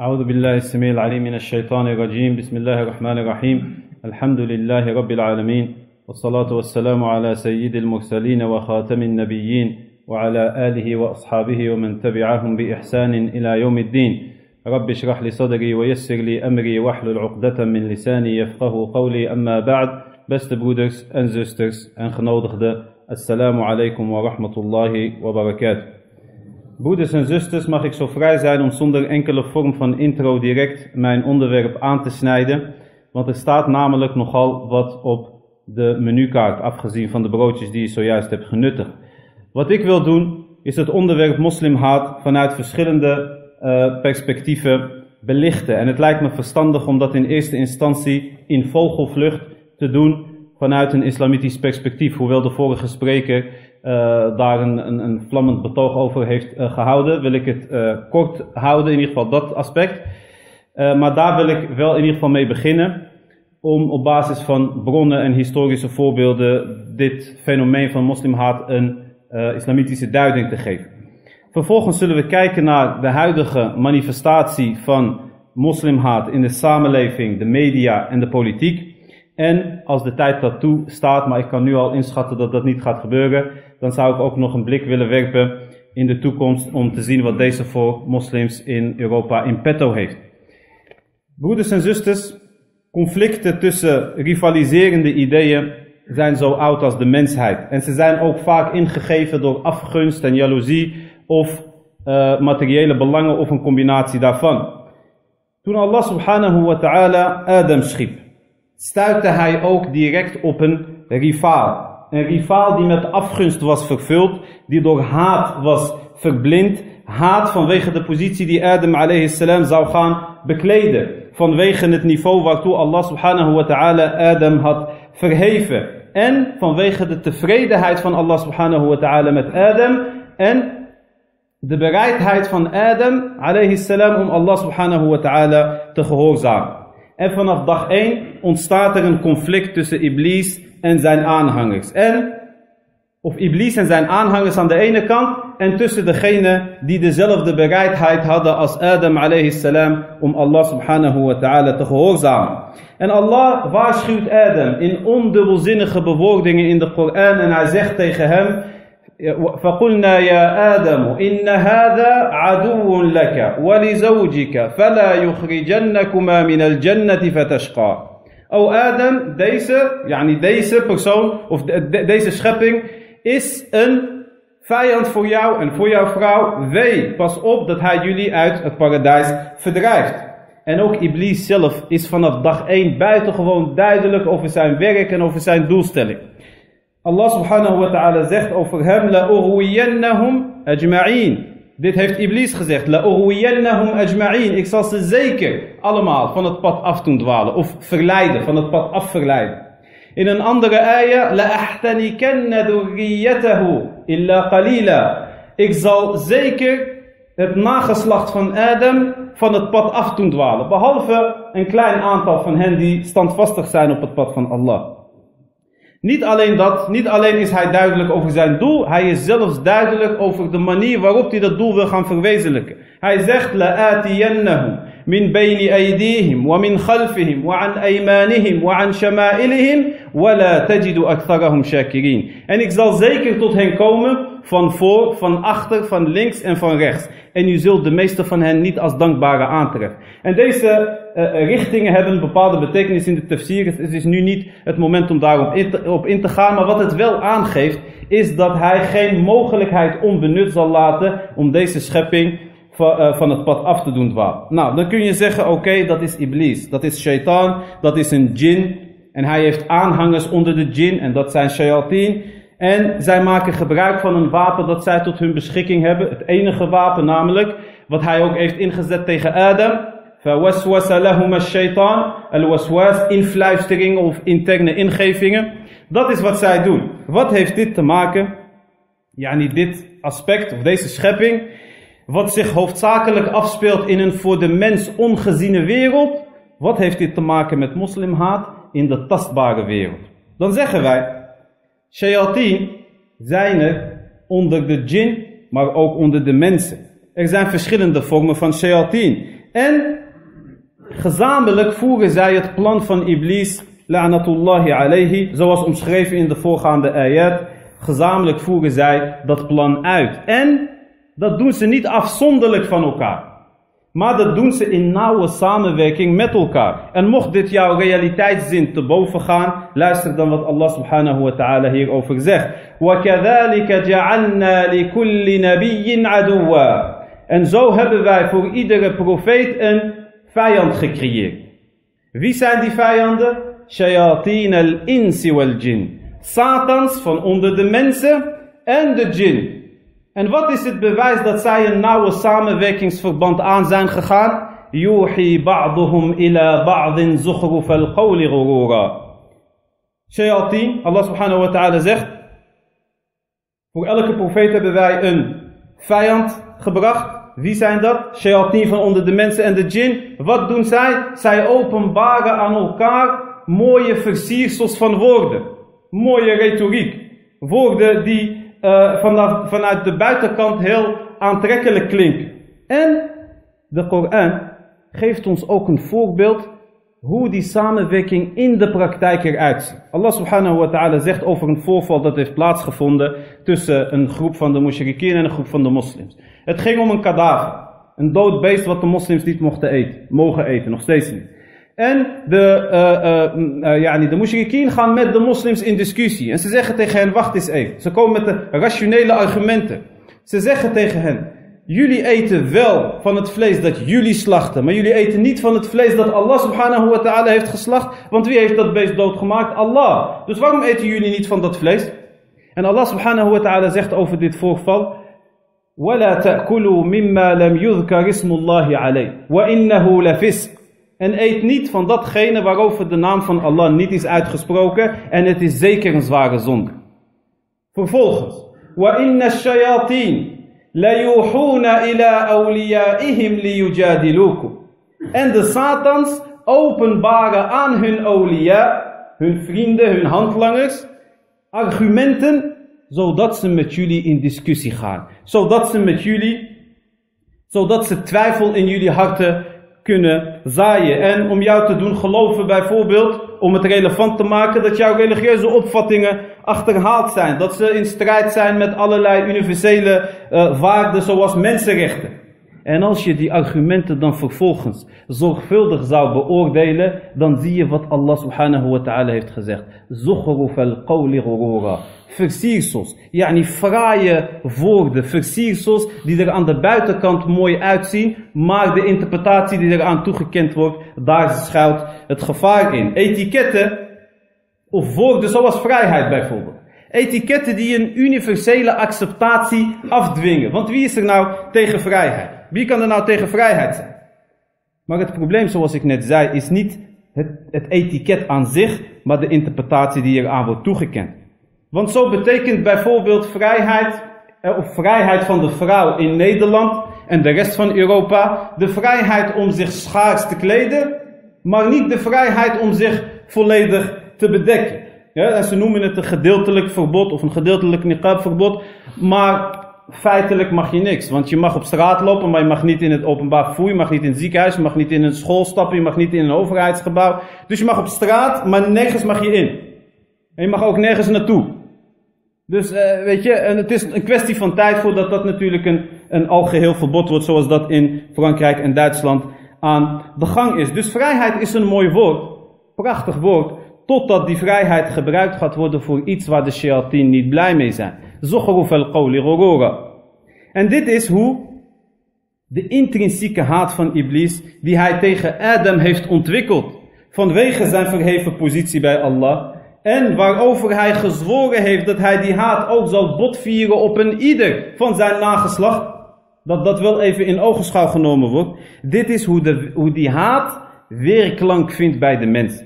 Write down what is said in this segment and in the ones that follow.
أعوذ بالله السميع العليم من الشيطان الرجيم. بسم الله الرحمن الرحيم. الحمد لله رب العالمين والصلاة والسلام على سيد المرسلين وخاتم النبيين وعلى آله وأصحابه ومن تبعهم بإحسان إلى يوم الدين. رب اشرح لي صدري ويسر لي أمري واحلل عقدة من لساني يفقه قولي. أما بعد Beste broeders en zusters alaikum wa rahmatullahi wa barakatuh. Broeders en zusters, mag ik zo vrij zijn om zonder enkele vorm van intro direct mijn onderwerp aan te snijden, want er staat namelijk nogal wat op de menukaart, afgezien van de broodjes die je zojuist hebt genuttigd. Wat ik wil doen, is het onderwerp moslimhaat vanuit verschillende uh, perspectieven belichten. En het lijkt me verstandig om dat in eerste instantie in vogelvlucht te doen vanuit een islamitisch perspectief. Hoewel de vorige spreker daar een, een, een, vlammend betoog over heeft uh, gehouden, wil ik het uh, kort houden, in ieder geval dat aspect. maar daar wil ik wel in ieder geval mee beginnen, om op basis van bronnen en historische voorbeelden dit fenomeen van moslimhaat een islamitische duiding te geven. Vervolgens zullen we kijken naar de huidige manifestatie van moslimhaat in de samenleving, de media en de politiek. En als de tijd dat staat, maar ik kan nu al inschatten dat dat niet gaat gebeuren, dan zou ik ook nog een blik willen werpen in de toekomst om te zien wat deze voor moslims in Europa in petto heeft. Broeders en zusters, conflicten tussen rivaliserende ideeën zijn zo oud als de mensheid. En ze zijn ook vaak ingegeven door afgunst en jaloezie of uh, materiële belangen of een combinatie daarvan. Toen Allah subhanahu wa ta'ala Adam schiep, stuitte hij ook direct op een rivaal. Een rivaal die met afgunst was vervuld, die door haat was verblind. Haat vanwege de positie die Adam alayhi salam zou gaan bekleden. Vanwege het niveau waartoe Allah subhanahu wa ta'ala Adam had verheven. En vanwege de tevredenheid van Allah subhanahu wa ta'ala met Adam. En de bereidheid van Adam alayhi salam om Allah subhanahu wa ta'ala te gehoorzamen. En vanaf dag 1 ontstaat er een conflict tussen Iblis en zijn aanhangers. En, of Iblis en zijn aanhangers aan de ene kant, en tussen degene die dezelfde bereidheid hadden als Adam alayhi salam om Allah subhanahu wa ta'ala te gehoorzamen. En Allah waarschuwt Adam in ondubbelzinnige bewoordingen in de Koran en hij zegt tegen hem, فقلنا يا آدم إن هذا عدو لك ولزوجك فلا يخرجنكما من الجنة فتشقى O Adam, deze, yani deze persoon, of de, de, deze schepping, is een vijand voor jou en voor jouw vrouw. Wee, pas op dat hij jullie uit het paradijs verdrijft. En ook Iblis zelf is vanaf dag 1 buitengewoon duidelijk over zijn werk en over zijn doelstelling. Allah subhanahu wa ta'ala zegt over hem, La ajma'in. Dit heeft Iblis gezegd, ajma'in. Ik zal ze zeker allemaal van het pad af doen dwalen, of verleiden, van het pad af verleiden. In een andere ayah, dhurriyatahu illa qalila. Ik zal zeker het nageslacht van Adam van het pad af doen dwalen. Behalve een klein aantal van hen die standvastig zijn op het pad van Allah. Niet alleen dat, niet alleen is hij duidelijk over zijn doel, hij is zelfs duidelijk over de manier waarop hij dat doel wil gaan verwezenlijken. Hij zegt, لَآتِيَنَّهُمْ من بين أيديهم ومن خلفهم وعن أيمانهم وعن شمائلهم ولا تجد أكثرهم شاكرين. En ik zal zeker tot hen komen van voor, van achter, van links en van rechts. En u zult de meeste van hen niet als dankbare aantreffen. En deze uh, richtingen hebben een bepaalde betekenis in de tafsir. Het is nu niet het moment om daarop in te, gaan. Maar wat het wel aangeeft, is dat hij geen mogelijkheid onbenut zal laten om deze schepping van, uh, van het pad af te doen. Nou, dan kun je zeggen, oké, dat is Iblis. Dat is shaitan, dat is een jin. En hij heeft aanhangers onder de jin en dat zijn shayateen. En zij maken gebruik van een wapen dat zij tot hun beschikking hebben. Het enige wapen namelijk, wat hij ook heeft ingezet tegen Adam. فَوَسْوَسَ لَهُمَ الشَّيْطَانِ Al-waswas, influisteringen of interne ingevingen. Dat is wat zij doen. Wat heeft dit te maken? Ja, niet dit aspect of deze schepping. Wat zich hoofdzakelijk afspeelt in een voor de mens ongeziene wereld. Wat heeft dit te maken met moslimhaat in de tastbare wereld? Dan zeggen wij, Shayateen zijn er onder de jinn, maar ook onder de mensen. Er zijn verschillende vormen van shayateen. En gezamenlijk voeren zij het plan van Iblis, la'natullahi alayhi, zoals omschreven in de voorgaande ayat. Gezamenlijk voeren zij dat plan uit. En dat doen ze niet afzonderlijk van elkaar. Maar dat doen ze in nauwe samenwerking met elkaar. En mocht dit jouw realiteitszin te boven gaan, luister dan wat Allah subhanahu wa ta'ala hierover zegt. وَكَذَلِكَ جَعَلْنَا لِكُلِّ نَبِيٍّ عَدُوًّا En zo hebben wij voor iedere profeet een vijand gecreëerd. Wie zijn die vijanden? Shayatin al-insi wal-jin. Satans van onder de mensen en de jin. En wat is het bewijs dat zij een nauwe samenwerkingsverband aan zijn gegaan? Yuhi ba'duhum ila ba'din zukhruf al-qawli ghurura. Shayatin, Allah subhanahu wa ta'ala zegt, voor elke profeet hebben wij een vijand gebracht. Wie zijn dat? Shayatin van onder de mensen en de jin. Wat doen zij? Zij openbaren aan elkaar mooie versiersels van woorden. Mooie retoriek. Woorden die uh, vanaf, vanuit de buitenkant heel aantrekkelijk klinken. En de Koran geeft ons ook een voorbeeld hoe die samenwerking in de praktijk eruit ziet. Allah subhanahu wa ta'ala zegt over een voorval dat heeft plaatsgevonden tussen een groep van de mushrikien en een groep van de moslims. Het ging om een kadaver. Een dood beest wat de moslims niet mochten eten, mogen eten, nog steeds niet. En de, uh, uh, de mushrikien gaan met de moslims in discussie. En ze zeggen tegen hen, wacht eens even. Ze komen met de rationele argumenten. Ze zeggen tegen hen, jullie eten wel van het vlees dat jullie slachten. Maar jullie eten niet van het vlees dat Allah subhanahu wa ta'ala heeft geslacht. Want wie heeft dat beest doodgemaakt? Allah. Dus waarom eten jullie niet van dat vlees? En Allah subhanahu wa ta'ala zegt over dit voorval. وَلَا تَأْكُلُوا مِمَّا لَمْ يُذْكَرِ اسْمُ اللَّهِ عَلَيْهِ وَإِنَّهُ لَفِسْقٌ en eet niet van datgene waarover de naam van Allah niet is uitgesproken. En het is zeker een zware zonde. Vervolgens. وَإِنَّ الشَّيَاطِينَ en de Satans openbaren aan hun olia, hun vrienden, hun handlangers, argumenten, zodat ze met jullie in discussie gaan. Zodat ze met jullie, zodat ze twijfel in jullie harten kunnen zaaien. En om jou te doen geloven bijvoorbeeld, om het relevant te maken dat jouw religieuze opvattingen achterhaald zijn. Dat ze in strijd zijn met allerlei universele uh, waarden zoals mensenrechten. En als je die argumenten dan vervolgens zorgvuldig zou beoordelen, dan zie je wat Allah subhanahu wa ta'ala heeft gezegd. Zukhruf al-qawli ghurura. Versiersels, yani fraaie woorden, versiersels die er aan de buitenkant mooi uitzien, maar de interpretatie die eraan toegekend wordt, daar schuilt het gevaar in. Etiketten of woorden zoals vrijheid bijvoorbeeld. Etiketten die een universele acceptatie afdwingen. Want wie is er nou tegen vrijheid? Wie kan er nou tegen vrijheid zijn? Maar het probleem, zoals ik net zei, is niet het, het etiket aan zich, maar de interpretatie die eraan wordt toegekend. Want zo betekent bijvoorbeeld vrijheid, eh, of vrijheid van de vrouw in Nederland en de rest van Europa, de vrijheid om zich schaars te kleden, maar niet de vrijheid om zich volledig te bedekken. En ze noemen het een gedeeltelijk verbod of een gedeeltelijk niqab verbod, maar feitelijk mag je niks. Want je mag op straat lopen, maar je mag niet in het openbaar vervoer, je mag niet in het ziekenhuis, je mag niet in een school stappen, je mag niet in een overheidsgebouw. Dus je mag op straat, maar nergens mag je in. En je mag ook nergens naartoe. Dus uh, weet je, en het is een kwestie van tijd voordat dat natuurlijk een, een algeheel verbod wordt, zoals dat in Frankrijk en Duitsland aan de gang is. Dus vrijheid is een mooi woord, prachtig woord, totdat die vrijheid gebruikt gaat worden voor iets waar de shayatin niet blij mee zijn. Zukhruf al-qawli ghurura. En dit is hoe de intrinsieke haat van Iblis, die hij tegen Adam heeft ontwikkeld, vanwege zijn verheven positie bij Allah, en waarover hij gezworen heeft dat hij die haat ook zal botvieren op een ieder van zijn nageslacht, dat dat wel even in ogenschouw genomen wordt. Dit is hoe, de, hoe die haat weerklank vindt bij de mens.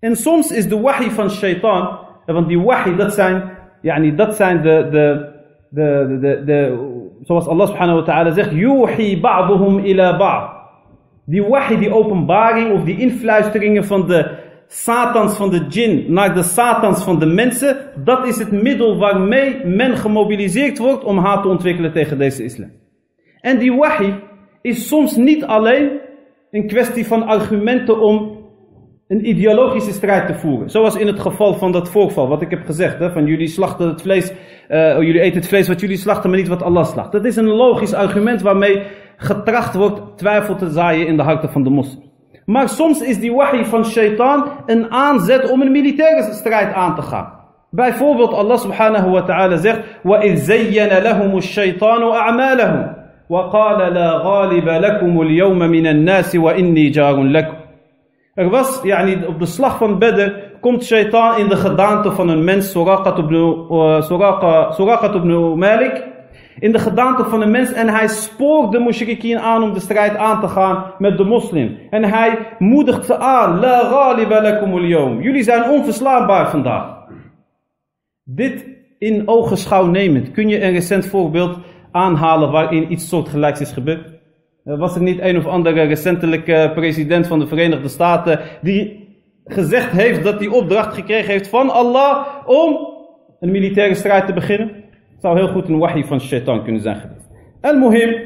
En soms is de wahi van shaitan, want die wahi dat zijn yani, dat zijn de, de, de, de, de, zoals Allah subhanahu wa ta'ala zegt, yuhi ba'duhum ila ba'd. Die wahi, die openbaring of die influisteringen van de satans van de jin naar de satans van de mensen, dat is het middel waarmee men gemobiliseerd wordt om haat te ontwikkelen tegen deze islam. En die wahi is soms niet alleen een kwestie van argumenten om een ideologische strijd te voeren. Zoals in het geval van dat voorval, wat ik heb gezegd. Hè, van jullie slachten het vlees, uh, jullie eten het vlees wat jullie slachten, maar niet wat Allah slacht. Dat is een logisch argument waarmee getracht wordt twijfel te zaaien in de harten van de moslims. Maar soms is die wahi van shaitan een aanzet om een militaire strijd aan te gaan. Bijvoorbeeld Allah subhanahu wa ta'ala zegt: وَإِذْ زَيَّنَ لَهُمُ الشَّيْطَانُ أَعْمَالَهُم وَقَالَ لَا غَالِبَ لَكُمُ الْيَوْمَ مِنَ النَّاسِ وَإِنِّي جَارٌ لَكُمْ er was, yani, op de slag van Bedr komt shaitan in de gedaante van een mens, Suraqat ibn, uh, ibn Malik in de gedaante van een mens en hij spoort de mushrikien aan om de strijd aan te gaan met de moslim. En hij moedigt ze aan, la ghaliba lakum Jullie zijn onverslaanbaar vandaag. Dit in ogenschouw nemend, kun je een recent voorbeeld aanhalen waarin iets soortgelijks is gebeurd? Was er niet een of andere recentelijke president van de Verenigde Staten die gezegd heeft dat hij opdracht gekregen heeft van Allah om een militaire strijd te beginnen? zou heel goed een wahi van shaitan kunnen zijn geweest. Al-Muhim,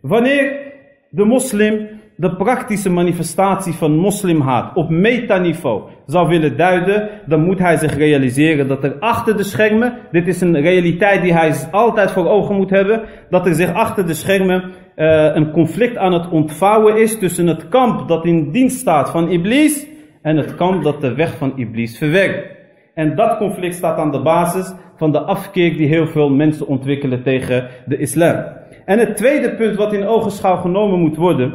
wanneer de moslim de praktische manifestatie van moslimhaat op metaniveau zou willen duiden, dan moet hij zich realiseren dat er achter de schermen, dit is een realiteit die hij altijd voor ogen moet hebben, dat er zich achter de schermen uh, een conflict aan het ontvouwen is tussen het kamp dat in dienst staat van Iblis en het kamp dat de weg van Iblis verwerkt. En dat conflict staat aan de basis van de afkeer die heel veel mensen ontwikkelen tegen de islam. En het tweede punt wat in ogenschouw genomen moet worden,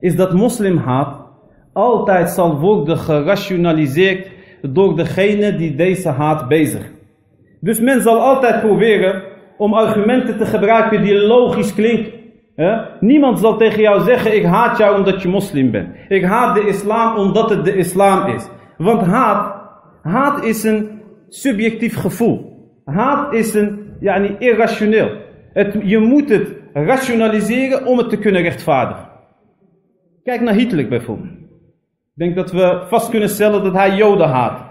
is dat moslimhaat altijd zal worden gerationaliseerd door degene die deze haat bezig. Dus men zal altijd proberen om argumenten te gebruiken die logisch klinken. Niemand zal tegen jou zeggen, ik haat jou omdat je moslim bent. Ik haat de islam omdat het de islam is. Want haat, haat is een subjectief gevoel. Haat is een, yani, irrationeel. Het, je moet het rationaliseren om het te kunnen rechtvaardigen. Kijk naar Hitler bijvoorbeeld. Ik denk dat we vast kunnen stellen dat hij Joden haat.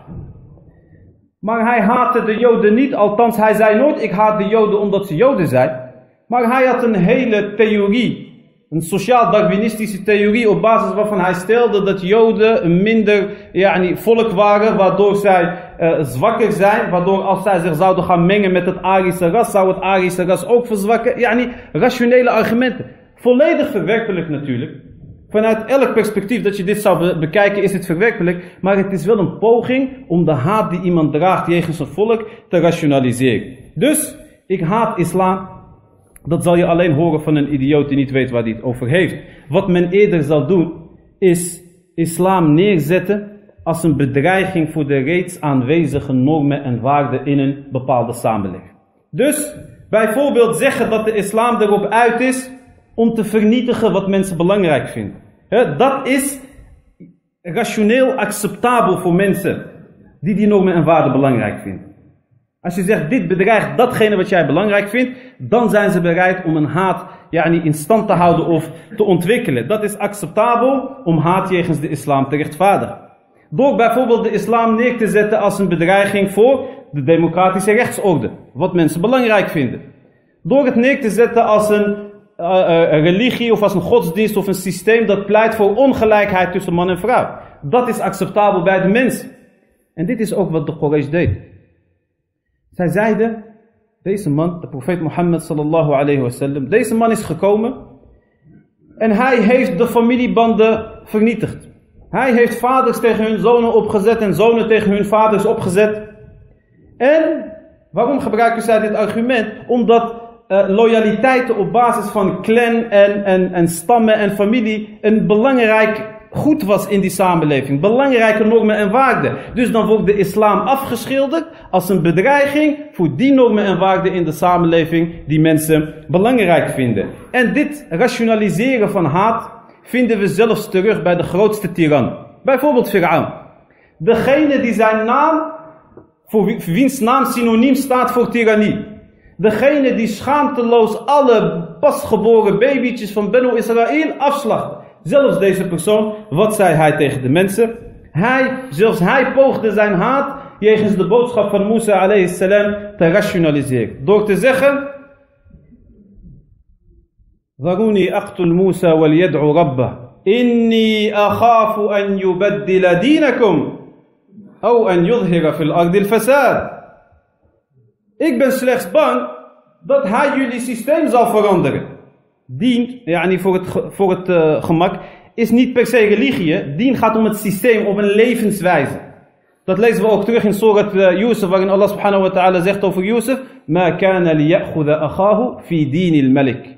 Maar hij haatte de Joden niet, althans hij zei nooit ik haat de Joden omdat ze Joden zijn. Maar hij had een hele theorie een sociaal-darwinistische theorie op basis waarvan hij stelde dat Joden een minder yani, volk waren, waardoor zij uh, zwakker zijn, waardoor als zij zich zouden gaan mengen met het Arische ras, zou het Arische ras ook verzwakken. Yani, rationele argumenten. Volledig verwerkelijk natuurlijk. Vanuit elk perspectief dat je dit zou bekijken is het verwerkelijk, maar het is wel een poging om de haat die iemand draagt jegens een volk te rationaliseren. Dus, ik haat islam, dat zal je alleen horen van een idioot die niet weet waar hij het over heeft. Wat men eerder zal doen, is islam neerzetten als een bedreiging voor de reeds aanwezige normen en waarden in een bepaalde samenleving. Dus bijvoorbeeld zeggen dat de islam erop uit is om te vernietigen wat mensen belangrijk vinden. dat is rationeel acceptabel voor mensen die die normen en waarden belangrijk vinden. Als je zegt, dit bedreigt datgene wat jij belangrijk vindt, dan zijn ze bereid om een haat ja, in stand te houden of te ontwikkelen. Dat is acceptabel om haat jegens de islam te rechtvaardigen. Door bijvoorbeeld de islam neer te zetten als een bedreiging voor de democratische rechtsorde. Wat mensen belangrijk vinden. Door het neer te zetten als een, uh, uh, religie of als een godsdienst of een systeem dat pleit voor ongelijkheid tussen man en vrouw. Dat is acceptabel bij de mens. En dit is ook wat de Quraysh deed. Zij zeiden, deze man, de profeet Mohammed sallallahu alayhi wasallam, deze man is gekomen en hij heeft de familiebanden vernietigd. Hij heeft vaders tegen hun zonen opgezet en zonen tegen hun vaders opgezet. En waarom gebruiken zij dit argument? Omdat uh, loyaliteiten op basis van clan en, en, en stammen en familie een belangrijk goed was in die samenleving. Belangrijke normen en waarden. Dus dan wordt de islam afgeschilderd als een bedreiging voor die normen en waarden in de samenleving die mensen belangrijk vinden. En dit rationaliseren van haat vinden we zelfs terug bij de grootste tiran. Bijvoorbeeld Fir'aun. Degene die zijn naam, voor wiens naam synoniem staat voor tirannie Degene die schaamteloos alle pasgeboren babytjes van Benu Israël afslacht. Zelfs deze persoon, wat zei hij tegen de mensen? Hij, zelfs hij poogde zijn haat jegens de boodschap van Musa alayhi salam te rationaliseren. Door te zeggen, ذروني أقتل موسى وليدعو ربه إني أخاف أن يبدل دينكم أو أن يظهر في الأرض الفساد Ik ben slechts bang dat hij jullie systeem zal veranderen. Dien, yani voor het, voor het uh, gemak, is niet per se religie. Dien gaat om het systeem, om een levenswijze. Dat lezen we ook terug in Surat uh, Yusuf, waarin Allah subhanahu wa ta'ala zegt over Yusuf: Ma kana liya'khudha akhahu fi dinil malik.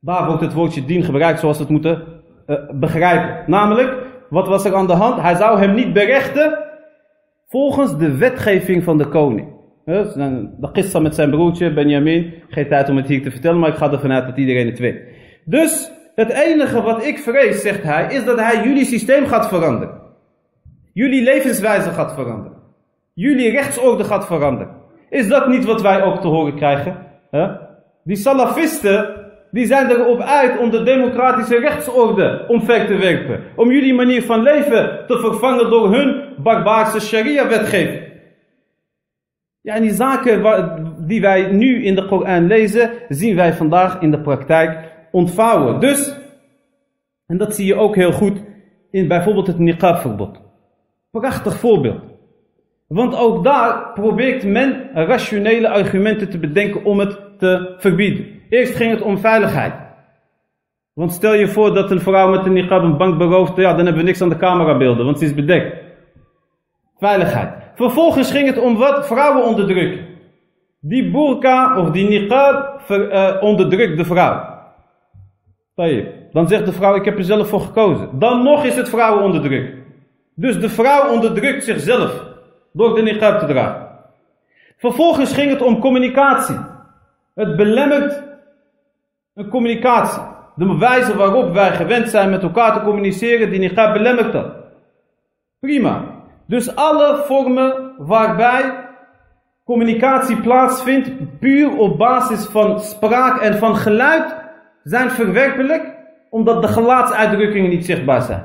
Daar wordt het woordje dien gebruikt zoals we het moeten uh, begrijpen. Namelijk, wat was er aan de hand? Hij zou hem niet berechten volgens de wetgeving van de koning. De qissa met zijn broertje Benjamin. Geen tijd om het hier te vertellen, maar ik ga ervan uit dat iedereen het weet. Dus het enige wat ik vrees, zegt hij, is dat hij jullie systeem gaat veranderen. Jullie levenswijze gaat veranderen. Jullie rechtsorde gaat veranderen. Is dat niet wat wij ook te horen krijgen? Die salafisten, die zijn erop uit om de democratische rechtsorde omver te werpen. Om jullie manier van leven te vervangen door hun barbaarse sharia-wetgeving. Ja, en die zaken die wij nu in de Koran lezen, zien wij vandaag in de praktijk ontvouwen. Dus, en dat zie je ook heel goed in bijvoorbeeld het niqab-verbod. Prachtig voorbeeld. Want ook daar probeert men rationele argumenten te bedenken om het te verbieden. Eerst ging het om veiligheid. Want stel je voor dat een vrouw met een niqab een bank berooft, ja, dan hebben we niks aan de camerabeelden, want ze is bedekt. Veiligheid. Vervolgens ging het om wat? Vrouwen onderdrukken. Die burka of die niqab ver, uh, onderdrukt de vrouw. Dan zegt de vrouw, ik heb er zelf voor gekozen. Dan nog is het vrouwen onderdrukken. Dus de vrouw onderdrukt zichzelf door de niqab te dragen. Vervolgens ging het om communicatie. Het belemmert een communicatie. De wijze waarop wij gewend zijn met elkaar te communiceren, die niqab belemmert dat. Prima. Dus alle vormen waarbij communicatie plaatsvindt, puur op basis van spraak en van geluid, zijn verwerpelijk, omdat de gelaatsuitdrukkingen niet zichtbaar zijn.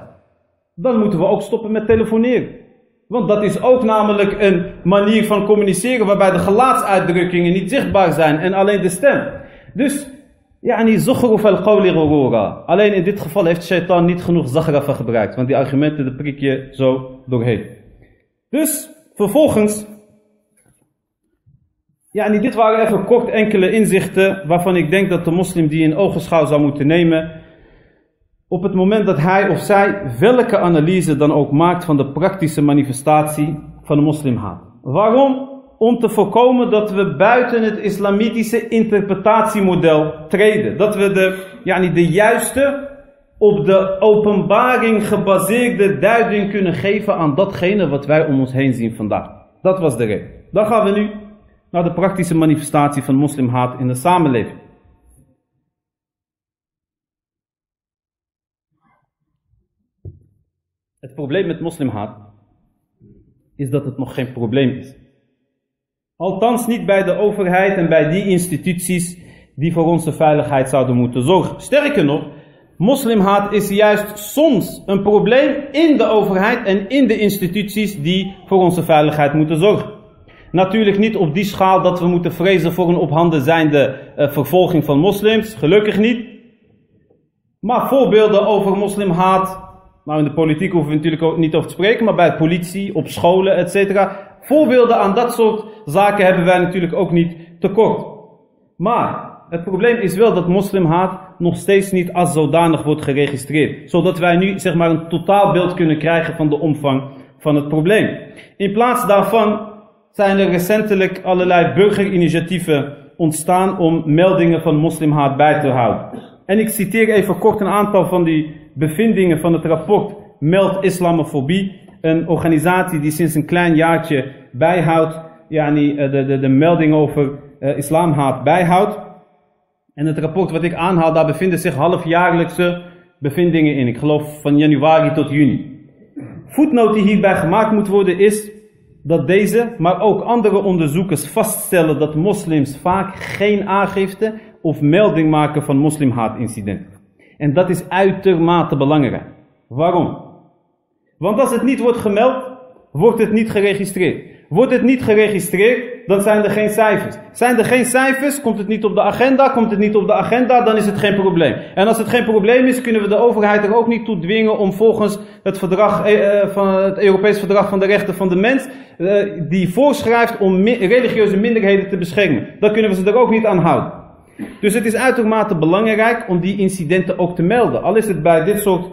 Dan moeten we ook stoppen met telefoneren. Want dat is ook namelijk een manier van communiceren waarbij de gelaatsuitdrukkingen niet zichtbaar zijn en alleen de stem. Dus, yani zukhruf al-qawli Alleen in dit geval heeft shaitan niet genoeg zagrafa gebruikt, want die argumenten prik je zo doorheen. Dus vervolgens, ja, dit waren even kort enkele inzichten waarvan ik denk dat de moslim die in ogenschouw zou moeten nemen. Op het moment dat hij of zij welke analyse dan ook maakt van de praktische manifestatie van de moslimhaat. Waarom? Om te voorkomen dat we buiten het islamitische interpretatiemodel treden. Dat we de, ja, niet de juiste op de openbaring gebaseerde duiding kunnen geven aan datgene wat wij om ons heen zien vandaag. Dat was de reden. Dan gaan we nu naar de praktische manifestatie van moslimhaat in de samenleving. Het probleem met moslimhaat is dat het nog geen probleem is. Althans niet bij de overheid en bij die instituties die voor onze veiligheid zouden moeten zorgen. Sterker nog, Moslimhaat is juist soms een probleem in de overheid en in de instituties die voor onze veiligheid moeten zorgen. Natuurlijk niet op die schaal dat we moeten vrezen voor een op handen zijnde uh, vervolging van moslims, gelukkig niet. Maar voorbeelden over moslimhaat, nou in de politiek hoeven we natuurlijk ook niet over te spreken, maar bij de politie, op scholen, etc. Voorbeelden aan dat soort zaken hebben wij natuurlijk ook niet tekort. Maar het probleem is wel dat moslimhaat nog steeds niet als zodanig wordt geregistreerd. Zodat wij nu zeg maar een totaalbeeld kunnen krijgen van de omvang van het probleem. In plaats daarvan zijn er recentelijk allerlei burgerinitiatieven ontstaan om meldingen van moslimhaat bij te houden. En ik citeer even kort een aantal van die bevindingen van het rapport Meld Islamofobie. Een organisatie die sinds een klein jaartje bijhoudt, yani, eh, de, de, de melding over uh, islamhaat bijhoudt. En het rapport wat ik aanhaal, daar bevinden zich halfjaarlijkse bevindingen in. Ik geloof van januari tot juni. Voetnoot die hierbij gemaakt moet worden is dat deze, maar ook andere onderzoekers vaststellen dat moslims vaak geen aangifte of melding maken van moslimhaatincidenten. En dat is uitermate belangrijk. Waarom? Want als het niet wordt gemeld, wordt het niet geregistreerd. Wordt het niet geregistreerd, dan zijn er geen cijfers. Zijn er geen cijfers, komt het niet op de agenda, komt het niet op de agenda, dan is het geen probleem. En als het geen probleem is, kunnen we de overheid er ook niet toe dwingen om volgens het, verdrag, eh, eh het Europees Verdrag van de Rechten van de Mens, eh, die voorschrijft om religieuze minderheden te beschermen. Dan kunnen we ze er ook niet aan houden. Dus het is uitermate belangrijk om die incidenten ook te melden. Al is het bij dit soort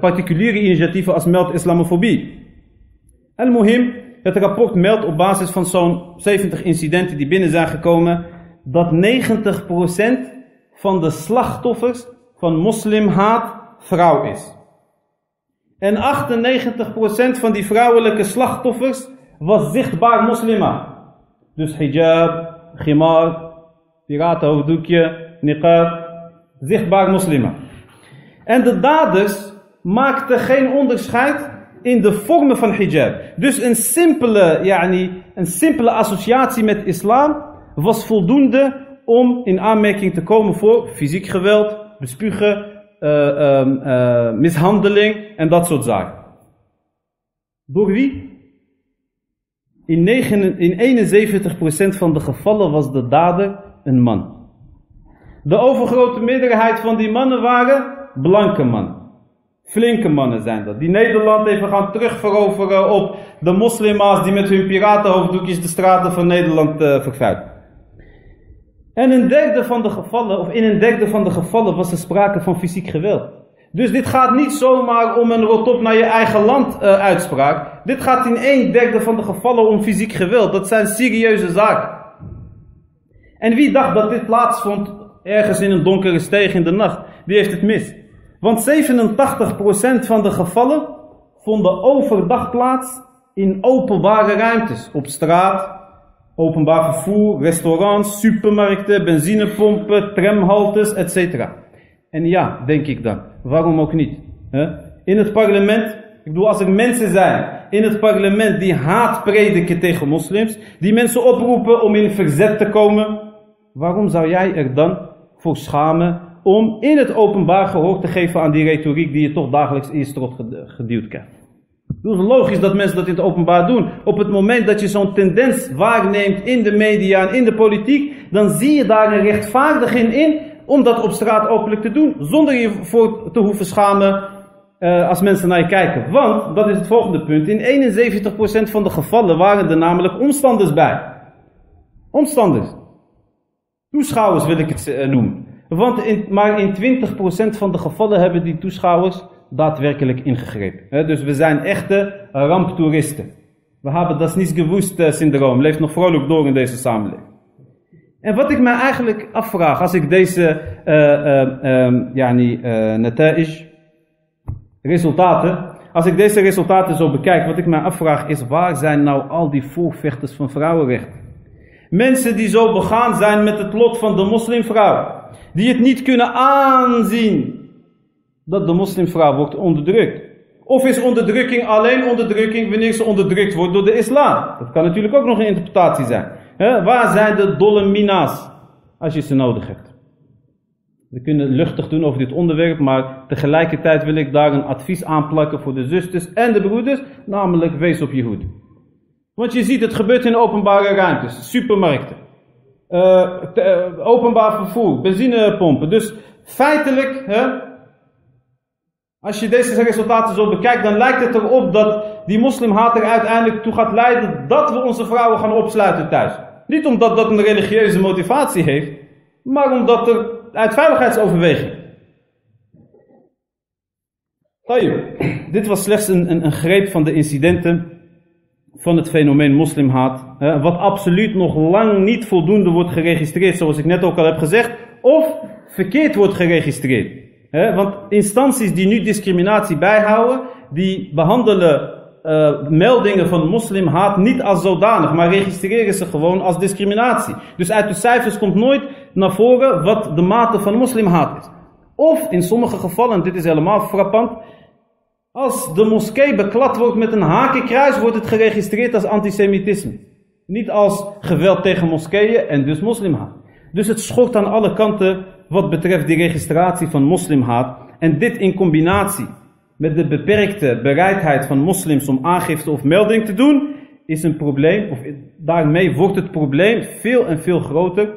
particuliere initiatieven als Meld Islamofobie. En mohim, het rapport meldt op basis van zo'n 70 incidenten die binnen zijn gekomen, dat 90% van de slachtoffers van moslimhaat vrouw is. En 98% van die vrouwelijke slachtoffers was zichtbaar moslima. Dus hijab, khimar, piratenhoofddoekje, niqab, zichtbaar moslima. En de daders maakten geen onderscheid in de vormen van hijab. Dus een simpele, yani, een simpele associatie met islam was voldoende om in aanmerking te komen voor fysiek geweld, bespugen, uh, uh, mishandeling en dat soort zaken. Door wie? In, 9, in 71% van de gevallen was de dader een man. De overgrote meerderheid van die mannen waren blanke mannen. Flinke mannen zijn dat. Die Nederland even gaan terugveroveren op de moslima's die met hun piratenhoofddoekjes de straten van Nederland uh, vervuilen. En een derde van de gevallen, of in een derde van de gevallen was er sprake van fysiek geweld. Dus dit gaat niet zomaar om een rotop naar je eigen land uh, uitspraak. Dit gaat in een derde van de gevallen om fysiek geweld. Dat zijn serieuze zaken. En wie dacht dat dit plaatsvond ergens in een donkere steeg in de nacht? Die heeft het mis. Want 87% van de gevallen vonden overdag plaats in openbare ruimtes. Op straat, openbaar vervoer, restaurants, supermarkten, benzinepompen, tramhaltes, etc. En ja, denk ik dan, waarom ook niet? In het parlement, ik bedoel als er mensen zijn in het parlement die haat prediken tegen moslims, die mensen oproepen om in verzet te komen, waarom zou jij er dan voor schamen om in het openbaar gehoor te geven aan die retoriek die je toch dagelijks in je geduwd krijgt. Het is logisch dat mensen dat in het openbaar doen. Op het moment dat je zo'n tendens waarneemt in de media en in de politiek, dan zie je daar een rechtvaardiging in om dat op straat openlijk te doen, zonder je voor te hoeven schamen uh, als mensen naar je kijken. Want, dat is het volgende punt, in 71% van de gevallen waren er namelijk omstanders bij. Omstanders. Toeschouwers wil ik het uh, noemen. Want in, maar in 20% van de gevallen hebben die toeschouwers daadwerkelijk ingegrepen. dus we zijn echte ramptoeristen. We hebben dat niet gewoest eh, syndroom, leeft nog vrolijk door in deze samenleving. En wat ik mij eigenlijk afvraag als ik deze uh, ja, niet, uh, resultaten, als ik deze resultaten zo bekijk, wat ik mij afvraag is waar zijn nou al die voorvechters van vrouwenrechten? Mensen die zo begaan zijn met het lot van de moslimvrouw. Die het niet kunnen aanzien dat de moslimvrouw wordt onderdrukt. Of is onderdrukking alleen onderdrukking wanneer ze onderdrukt wordt door de islam? Dat kan natuurlijk ook nog een interpretatie zijn. waar zijn de dolle mina's als je ze nodig hebt? We kunnen luchtig doen over dit onderwerp, maar tegelijkertijd wil ik daar een advies aanplakken voor de zusters en de broeders, namelijk wees op je hoed. Want je ziet, het gebeurt in openbare ruimtes, supermarkten, uh, uh, openbaar vervoer, benzinepompen. Dus feitelijk, hè, als je deze resultaten zo bekijkt, dan lijkt het erop dat die moslimhaat er uiteindelijk toe gaat leiden dat we onze vrouwen gaan opsluiten thuis. Niet omdat dat een religieuze motivatie heeft, maar omdat er uit veiligheidsoverweging. Dit was slechts een, een, een greep van de incidenten van het fenomeen moslimhaat, wat absoluut nog lang niet voldoende wordt geregistreerd, zoals ik net ook al heb gezegd, of verkeerd wordt geregistreerd. Want instanties die nu discriminatie bijhouden, die behandelen uh, meldingen van moslimhaat niet als zodanig, maar registreren ze gewoon als discriminatie. Dus uit de cijfers komt nooit naar voren wat de mate van moslimhaat is. Of in sommige gevallen, dit is helemaal frappant, als de moskee beklad wordt met een hakenkruis, wordt het geregistreerd als antisemitisme. Niet als geweld tegen moskeeën en dus moslimhaat. Dus het schort aan alle kanten wat betreft die registratie van moslimhaat. En dit in combinatie met de beperkte bereidheid van moslims om aangifte of melding te doen, is een probleem, of daarmee wordt het probleem veel en veel groter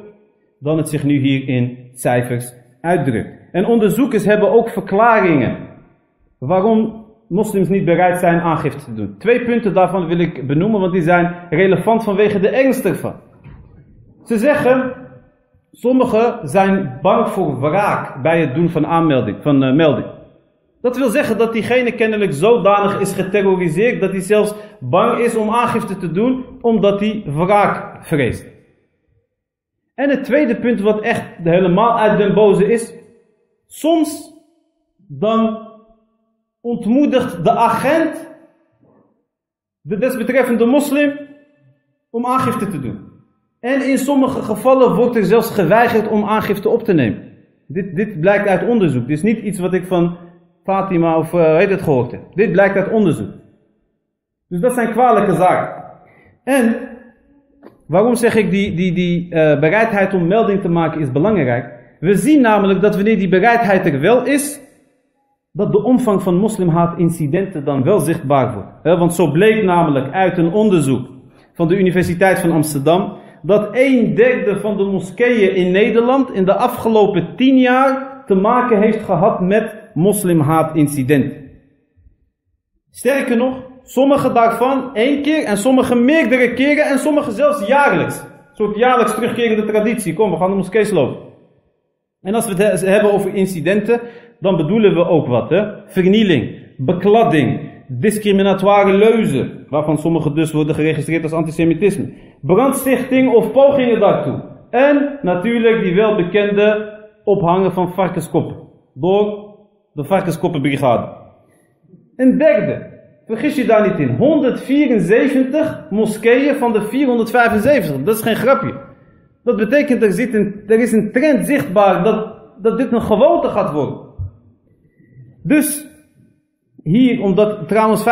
dan het zich nu hier in cijfers uitdrukt. En onderzoekers hebben ook verklaringen waarom moslims niet bereid zijn aangifte te doen. Twee punten daarvan wil ik benoemen, want die zijn relevant vanwege de ernst ervan. Ze zeggen, sommigen zijn bang voor wraak bij het doen van aanmelding, van uh, melding. Dat wil zeggen dat diegene kennelijk zodanig is geterroriseerd dat hij zelfs bang is om aangifte te doen, omdat hij wraak vreest. En het tweede punt wat echt helemaal uit den boze is, soms dan ontmoedigt de agent de desbetreffende moslim om aangifte te doen. En in sommige gevallen wordt er zelfs geweigerd om aangifte op te nemen. Dit, dit blijkt uit onderzoek. Dit is niet iets wat ik van Fatima of uh, weet het gehoord heb. Dit blijkt uit onderzoek. Dus dat zijn kwalijke zaken. En waarom zeg ik die, die, die uh, bereidheid om melding te maken is belangrijk? We zien namelijk dat wanneer die bereidheid er wel is, dat de omvang van moslimhaat-incidenten dan wel zichtbaar wordt. Want zo bleek namelijk uit een onderzoek van de Universiteit van Amsterdam dat een derde van de moskeeën in Nederland in de afgelopen tien jaar te maken heeft gehad met moslimhaat-incidenten. Sterker nog, sommige daarvan één keer en sommige meerdere keren en sommige zelfs jaarlijks. Een soort jaarlijks terugkerende traditie. Kom, we gaan de moskee slopen. En als we het hebben over incidenten, dan bedoelen we ook wat. Hè? Vernieling, bekladding, discriminatoire leuzen, waarvan sommige dus worden geregistreerd als antisemitisme. Brandstichting of pogingen daartoe. En natuurlijk die welbekende ophangen van varkenskoppen. Door de varkenskoppenbrigade. Een derde, vergis je daar niet in, 174 moskeeën van de 475. Dat is geen grapje. Dat betekent er, zit een, er is een trend zichtbaar dat, dat dit een gewoonte gaat worden. Dus hier, omdat trouwens 85%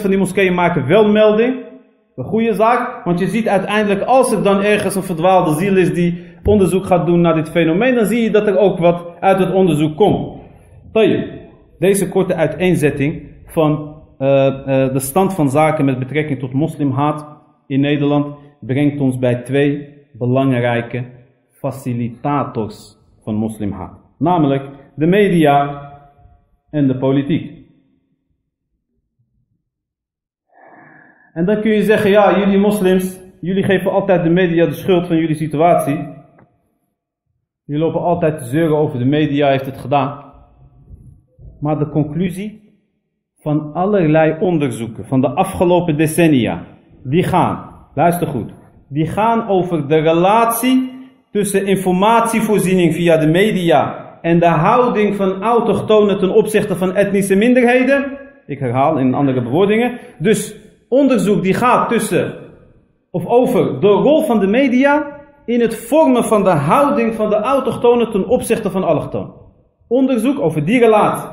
van die moskeeën maken wel melding. Een goede zaak, want je ziet uiteindelijk als er dan ergens een verdwaalde ziel is die onderzoek gaat doen naar dit fenomeen, dan zie je dat er ook wat uit het onderzoek komt. Deze korte uiteenzetting van uh, uh, de stand van zaken met betrekking tot moslimhaat in Nederland brengt ons bij twee belangrijke facilitators van moslimhaat. Namelijk de media en de politiek. En dan kun je zeggen, ja, jullie moslims, jullie geven altijd de media de schuld van jullie situatie. Jullie lopen altijd te zeuren over de media heeft het gedaan. Maar de conclusie van allerlei onderzoeken van de afgelopen decennia, die gaan, luister goed, die gaan over de relatie tussen informatievoorziening via de media en de houding van autochtonen ten opzichte van etnische minderheden. Ik herhaal in andere bewoordingen. Dus onderzoek die gaat tussen of over de rol van de media in het vormen van de houding van de autochtonen ten opzichte van allochtonen. Onderzoek over die relatie.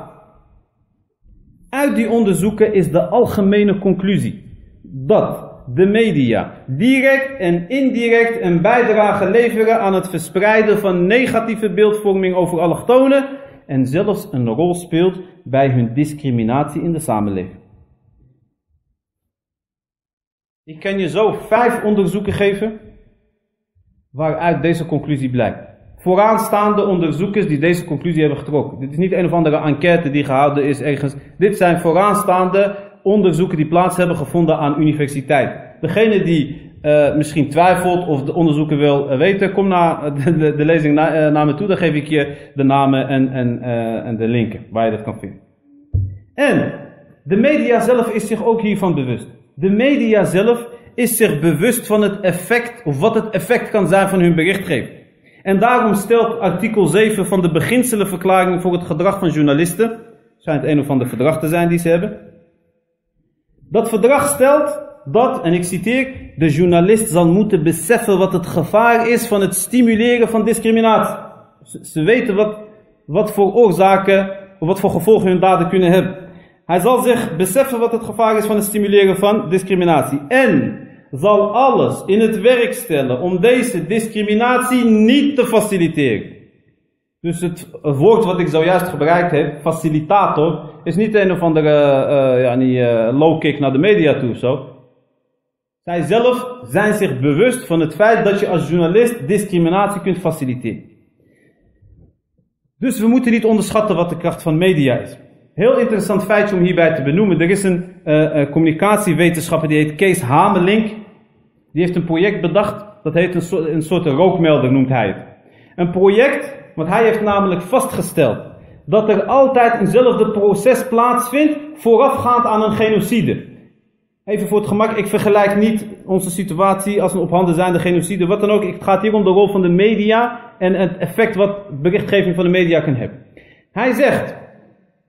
Uit die onderzoeken is de algemene conclusie dat de media direct en indirect een bijdrage leveren aan het verspreiden van negatieve beeldvorming over allochtonen en zelfs een rol speelt bij hun discriminatie in de samenleving. Ik kan je zo vijf onderzoeken geven waaruit deze conclusie blijkt. Vooraanstaande onderzoekers die deze conclusie hebben getrokken. Dit is niet een of andere enquête die gehouden is ergens. Dit zijn vooraanstaande onderzoeken die plaats hebben gevonden aan universiteiten. Degene die uh, misschien twijfelt of de onderzoeken wil uh, weten, kom naar de, de, lezing na, naar me toe. Dan geef ik je de namen en, en, en de linken waar je dat kan vinden. En de media zelf is zich ook hiervan bewust. De media zelf is zich bewust van het effect, of wat het effect kan zijn van hun berichtgeving. En daarom stelt artikel 7 van de beginselenverklaring voor het gedrag van journalisten, schijnt een of ander verdrag te zijn die ze hebben, dat verdrag stelt dat, en ik citeer, de journalist zal moeten beseffen wat het gevaar is van het stimuleren van discriminatie. Ze weten wat, wat voor oorzaken, wat voor gevolgen hun daden kunnen hebben. Hij zal zich beseffen wat het gevaar is van het stimuleren van discriminatie. En zal alles in het werk stellen om deze discriminatie niet te faciliteren. Dus het woord wat ik zojuist gebruikt heb, facilitator, is niet een of andere uh, ja, niet, uh, low kick naar de media toe zo. Zij zelf zijn zich bewust van het feit dat je als journalist discriminatie kunt faciliteren. Dus we moeten niet onderschatten wat de kracht van media is. Heel interessant feitje om hierbij te benoemen. Er is een communicatiewetenschapper die heet Kees Hamelink. Die heeft een project bedacht. Dat heet een soort, een soort rookmelder, noemt hij het. Een project, want hij heeft namelijk vastgesteld dat er altijd eenzelfde proces plaatsvindt voorafgaand aan een genocide. Even voor het gemak, ik vergelijk niet onze situatie als een op handen zijnde genocide, wat dan ook. Het gaat hier om de rol van de media en het effect wat berichtgeving van de media kan hebben. Hij zegt,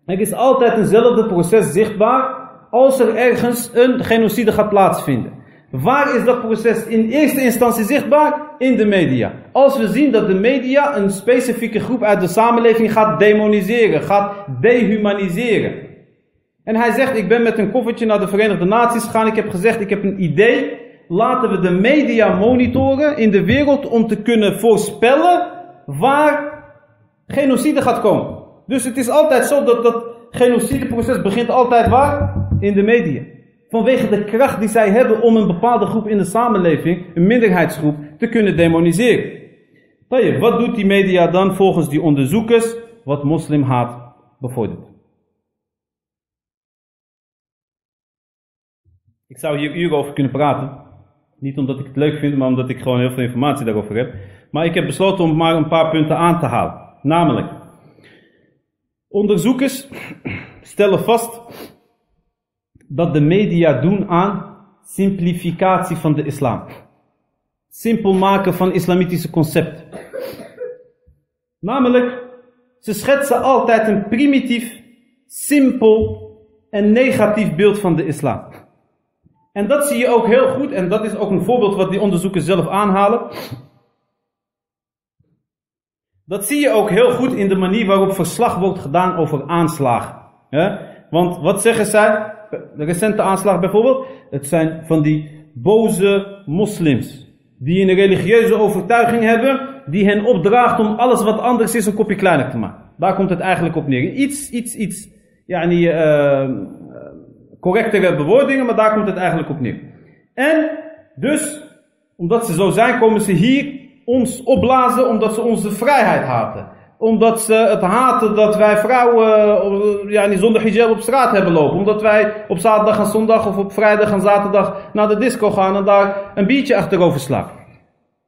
er is altijd eenzelfde proces zichtbaar als er ergens een genocide gaat plaatsvinden. Waar is dat proces in eerste instantie zichtbaar? In de media. Als we zien dat de media een specifieke groep uit de samenleving gaat demoniseren, gaat dehumaniseren. En hij zegt, ik ben met een koffertje naar de Verenigde Naties gegaan. Ik heb gezegd, ik heb een idee. Laten we de media monitoren in de wereld om te kunnen voorspellen waar genocide gaat komen. Dus het is altijd zo dat dat genocideproces begint altijd waar? In de media. Vanwege de kracht die zij hebben om een bepaalde groep in de samenleving, een minderheidsgroep, te kunnen demoniseren. Wat doet die media dan volgens die onderzoekers? Wat moslimhaat bevordert. Ik zou hier uren over kunnen praten. Niet omdat ik het leuk vind, maar omdat ik gewoon heel veel informatie daarover heb. Maar ik heb besloten om maar een paar punten aan te halen. Namelijk, onderzoekers stellen vast dat de media doen aan simplificatie van de islam. Simpel maken van islamitische concepten. Namelijk, ze schetsen altijd een primitief, simpel en negatief beeld van de islam. En dat zie je ook heel goed, en dat is ook een voorbeeld wat die onderzoekers zelf aanhalen. Dat zie je ook heel goed in de manier waarop verslag wordt gedaan over aanslagen. Want wat zeggen zij? De recente aanslag bijvoorbeeld. Het zijn van die boze moslims. Die een religieuze overtuiging hebben. Die hen opdraagt om alles wat anders is een kopje kleiner te maken. Daar komt het eigenlijk op neer. Iets, iets, iets. Ja, die, uh, correctere bewoordingen, maar daar komt het eigenlijk op neer. En dus, omdat ze zo zijn, komen ze hier ons opblazen omdat ze onze vrijheid haten. Omdat ze het haten dat wij vrouwen eh, ja, zonder hijab op straat hebben lopen. Omdat wij op zaterdag en zondag of op vrijdag en zaterdag naar de disco gaan en daar een biertje achterover slaan.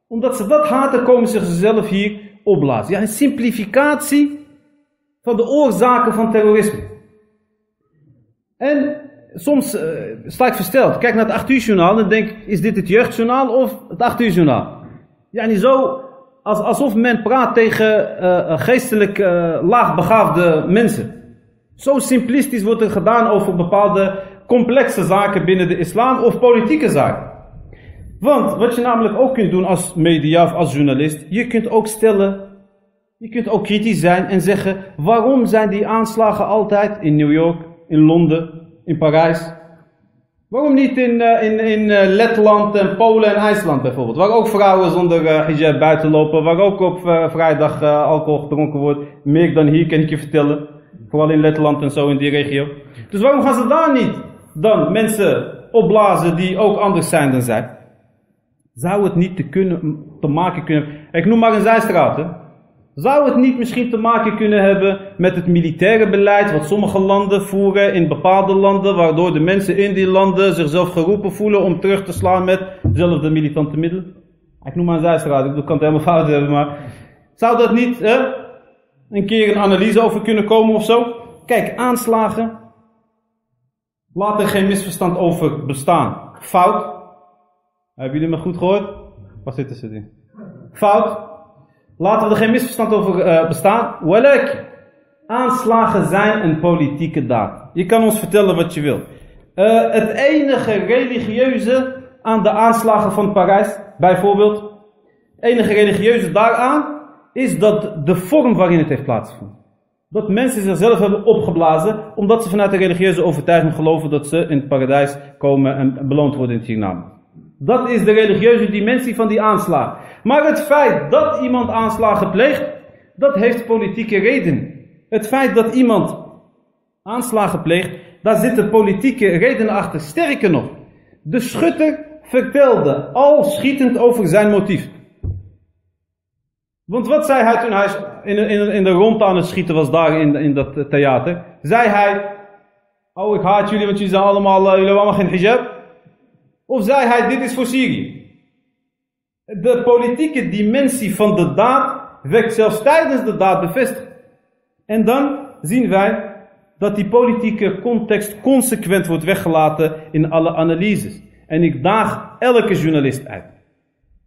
Omdat ze dat haten, komen ze zichzelf hier opblazen. Ja, een simplificatie van de oorzaken van terrorisme. En soms uh, ik versteld. Kijk naar het 8 uur journaal en denk, is dit het jeugdjournaal of het 8 uur journaal? Ja, niet zo als, alsof men praat tegen uh, geestelijk uh, laagbegaafde mensen. Zo simplistisch wordt er gedaan over bepaalde complexe zaken binnen de islam of politieke zaken. Want wat je namelijk ook kunt doen als media of als journalist, je kunt ook stellen, je kunt ook kritisch zijn en zeggen, waarom zijn die aanslagen altijd in New York, in Londen, in Parijs. Waarom niet in, uh, in, in uh, Letland en Polen en IJsland bijvoorbeeld? Waar ook vrouwen zonder uh, hijab buiten lopen. Waar ook op vrijdag alcohol gedronken wordt. Meer dan hier kan ik je vertellen. Vooral in Letland en zo in die regio. Dus waarom gaan ze daar niet dan mensen opblazen die ook anders zijn dan zij? Zou het niet te, kunnen, te maken kunnen... Ik noem maar een zijstraat. Hè? Zou het niet misschien te maken kunnen hebben met het militaire beleid wat sommige landen voeren in bepaalde landen, waardoor de mensen in die landen zichzelf geroepen voelen om terug te slaan met dezelfde militante middelen? Ik noem maar een zijstraat, ik kan het helemaal fout hebben, maar zou dat niet een keer een analyse over kunnen komen of zo? Kijk, aanslagen, laat er geen misverstand over bestaan. Fout, hebben jullie me goed gehoord? Waar zitten ze in? Fout, Laten we er geen misverstand over uh, bestaan. Walek, aanslagen zijn een politieke daad. Je kan ons vertellen wat je wil. Uh, het enige religieuze aan de aanslagen van Parijs, bijvoorbeeld, het enige religieuze daaraan, is dat de vorm waarin het heeft plaatsgevonden. Dat mensen zichzelf hebben opgeblazen, omdat ze vanuit de religieuze overtuiging geloven dat ze in het paradijs komen en beloond worden in het hiernamaals. Dat is de religieuze dimensie van die aanslag. Maar het feit dat iemand aanslagen pleegt, dat heeft politieke redenen. Het feit dat iemand aanslagen pleegt, daar zitten politieke redenen achter. Sterker nog, de schutter vertelde al schietend over zijn motief. Want wat zei hij toen hij in, in, in de rond aan het schieten was daar in, in dat theater? Zei hij, oh ik haat jullie want jullie zijn allemaal, uh, jullie hebben allemaal geen hijab? Of zei hij, dit is voor Syrië? De politieke dimensie van de daad werd zelfs tijdens de daad bevestigd. En dan zien wij dat die politieke context consequent wordt weggelaten in alle analyses. En ik daag elke journalist uit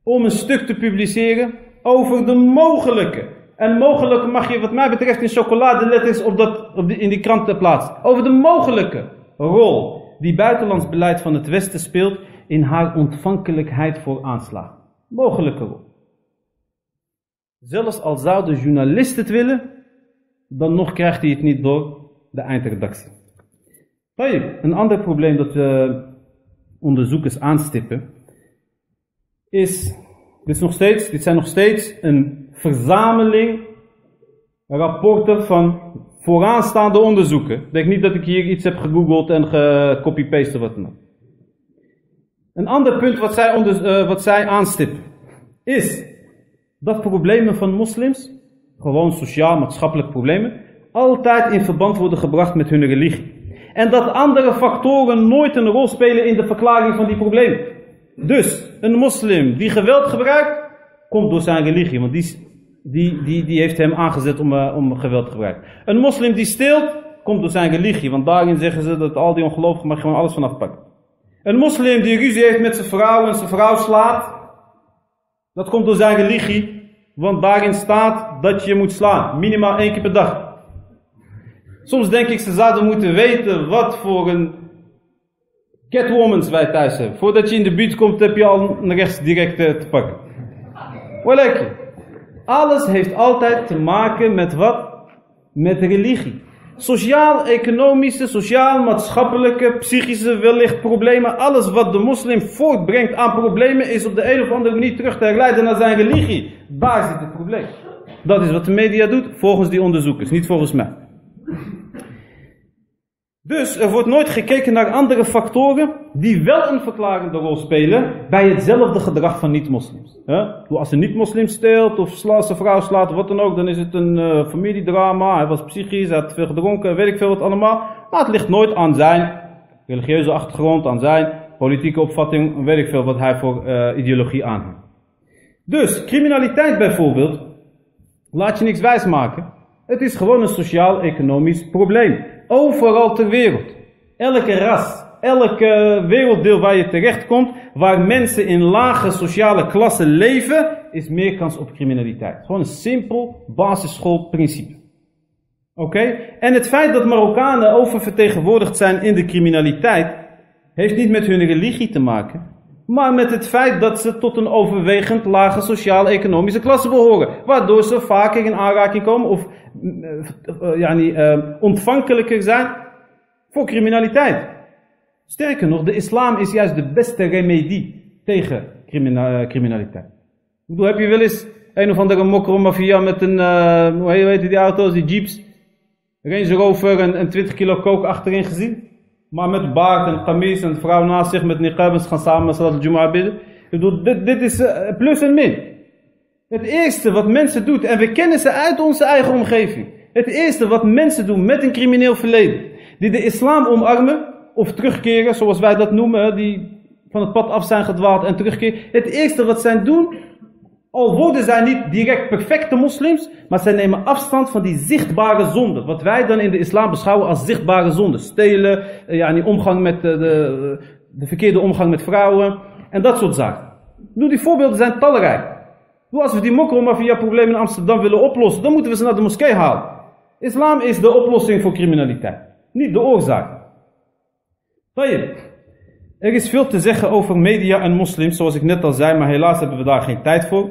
om een stuk te publiceren over de mogelijke. En mogelijk mag je wat mij betreft in chocoladeletters op dat, op in die krant plaatsen. Over de mogelijke rol die buitenlands beleid van het Westen speelt in haar ontvankelijkheid voor aanslagen. Mogelijke rol. Zelfs al zou de journalist het willen, dan nog krijgt hij het niet door de eindredactie. Een ander probleem dat onderzoekers aanstippen, is, dit, is nog steeds, dit zijn nog steeds een verzameling rapporten van vooraanstaande onderzoeken. Ik denk niet dat ik hier iets heb gegoogeld en gecopy-paste wat dan. Een ander punt wat zij, onder, uh, wat zij aanstippen, is dat problemen van moslims, gewoon sociaal-maatschappelijke problemen, altijd in verband worden gebracht met hun religie. En dat andere factoren nooit een rol spelen in de verklaring van die problemen. Dus een moslim die geweld gebruikt, komt door zijn religie, want die, die, die, die heeft hem aangezet om, uh, om geweld te gebruiken. Een moslim die steelt, komt door zijn religie, want daarin zeggen ze dat al die ongelovigen maar gewoon alles vanaf pakken. Een moslim die ruzie heeft met zijn vrouw en zijn vrouw slaat, dat komt door zijn religie, want daarin staat dat je moet slaan, minimaal één keer per dag. Soms denk ik, ze zouden moeten weten wat voor een catwomans wij thuis hebben. Voordat je in de buurt komt, heb je al een rechts direct eh, te pakken. Wel lekker. Alles heeft altijd te maken met wat? Met religie. Sociaal-economische, sociaal-maatschappelijke, psychische wellicht problemen. Alles wat de moslim voortbrengt aan problemen is op de een of andere manier terug te herleiden naar zijn religie. Daar zit het probleem. Dat is wat de media doet, volgens die onderzoekers, niet volgens mij. Dus er wordt nooit gekeken naar andere factoren die wel een verklarende rol spelen bij hetzelfde gedrag van niet-moslims. Als een niet-moslim steelt of slaat zijn vrouw slaat, wat dan ook, dan is het een uh, familiedrama. Hij was psychisch, hij had veel gedronken, weet ik veel wat allemaal. Maar het ligt nooit aan zijn religieuze achtergrond, aan zijn politieke opvatting, weet ik veel wat hij voor uh, ideologie aanhangt. Dus criminaliteit bijvoorbeeld, laat je niks wijsmaken. Het is gewoon een sociaal-economisch probleem. Overal ter wereld. Elke ras, elke werelddeel waar je terechtkomt, waar mensen in lage sociale klassen leven, is meer kans op criminaliteit. Gewoon een simpel basisschoolprincipe. Oké? En het feit dat Marokkanen oververtegenwoordigd zijn in de criminaliteit, heeft niet met hun religie te maken, maar met het feit dat ze tot een overwegend lage sociaal-economische klasse behoren. Waardoor ze vaker in aanraking komen of uh, ja, niet, uh, ontvankelijker zijn voor criminaliteit. Sterker nog, de islam is juist de beste remedie tegen crimina criminaliteit. Ik bedoel, heb je wel eens een of andere mokromafia met een, hoe heet die auto's, die jeeps, Range Rover en, en 20 kilo coke achterin gezien? Maar met baard en kamis en vrouw naast zich met niqab en ze gaan samen Salat Jumu'ah bidden. Dit, dit is uh, plus en min. Het eerste wat mensen doen, en we kennen ze uit onze eigen omgeving. Het eerste wat mensen doen met een crimineel verleden, die de islam omarmen of terugkeren, zoals wij dat noemen, die van het pad af zijn gedwaald en terugkeren. Het eerste wat zij doen, al worden zij niet direct perfecte moslims, maar zij nemen afstand van die zichtbare zonden. Wat wij dan in de islam beschouwen als zichtbare zonden. Stelen, eh, ja, die omgang met de, de, de verkeerde omgang met vrouwen en dat soort zaken. Nu, die voorbeelden zijn talrijk. Als we die mokromafia problemen in Amsterdam willen oplossen, dan moeten we ze naar de moskee halen. Islam is de oplossing voor criminaliteit, niet de oorzaak. Er is veel te zeggen over media en moslims, zoals ik net al zei, maar helaas hebben we daar geen tijd voor.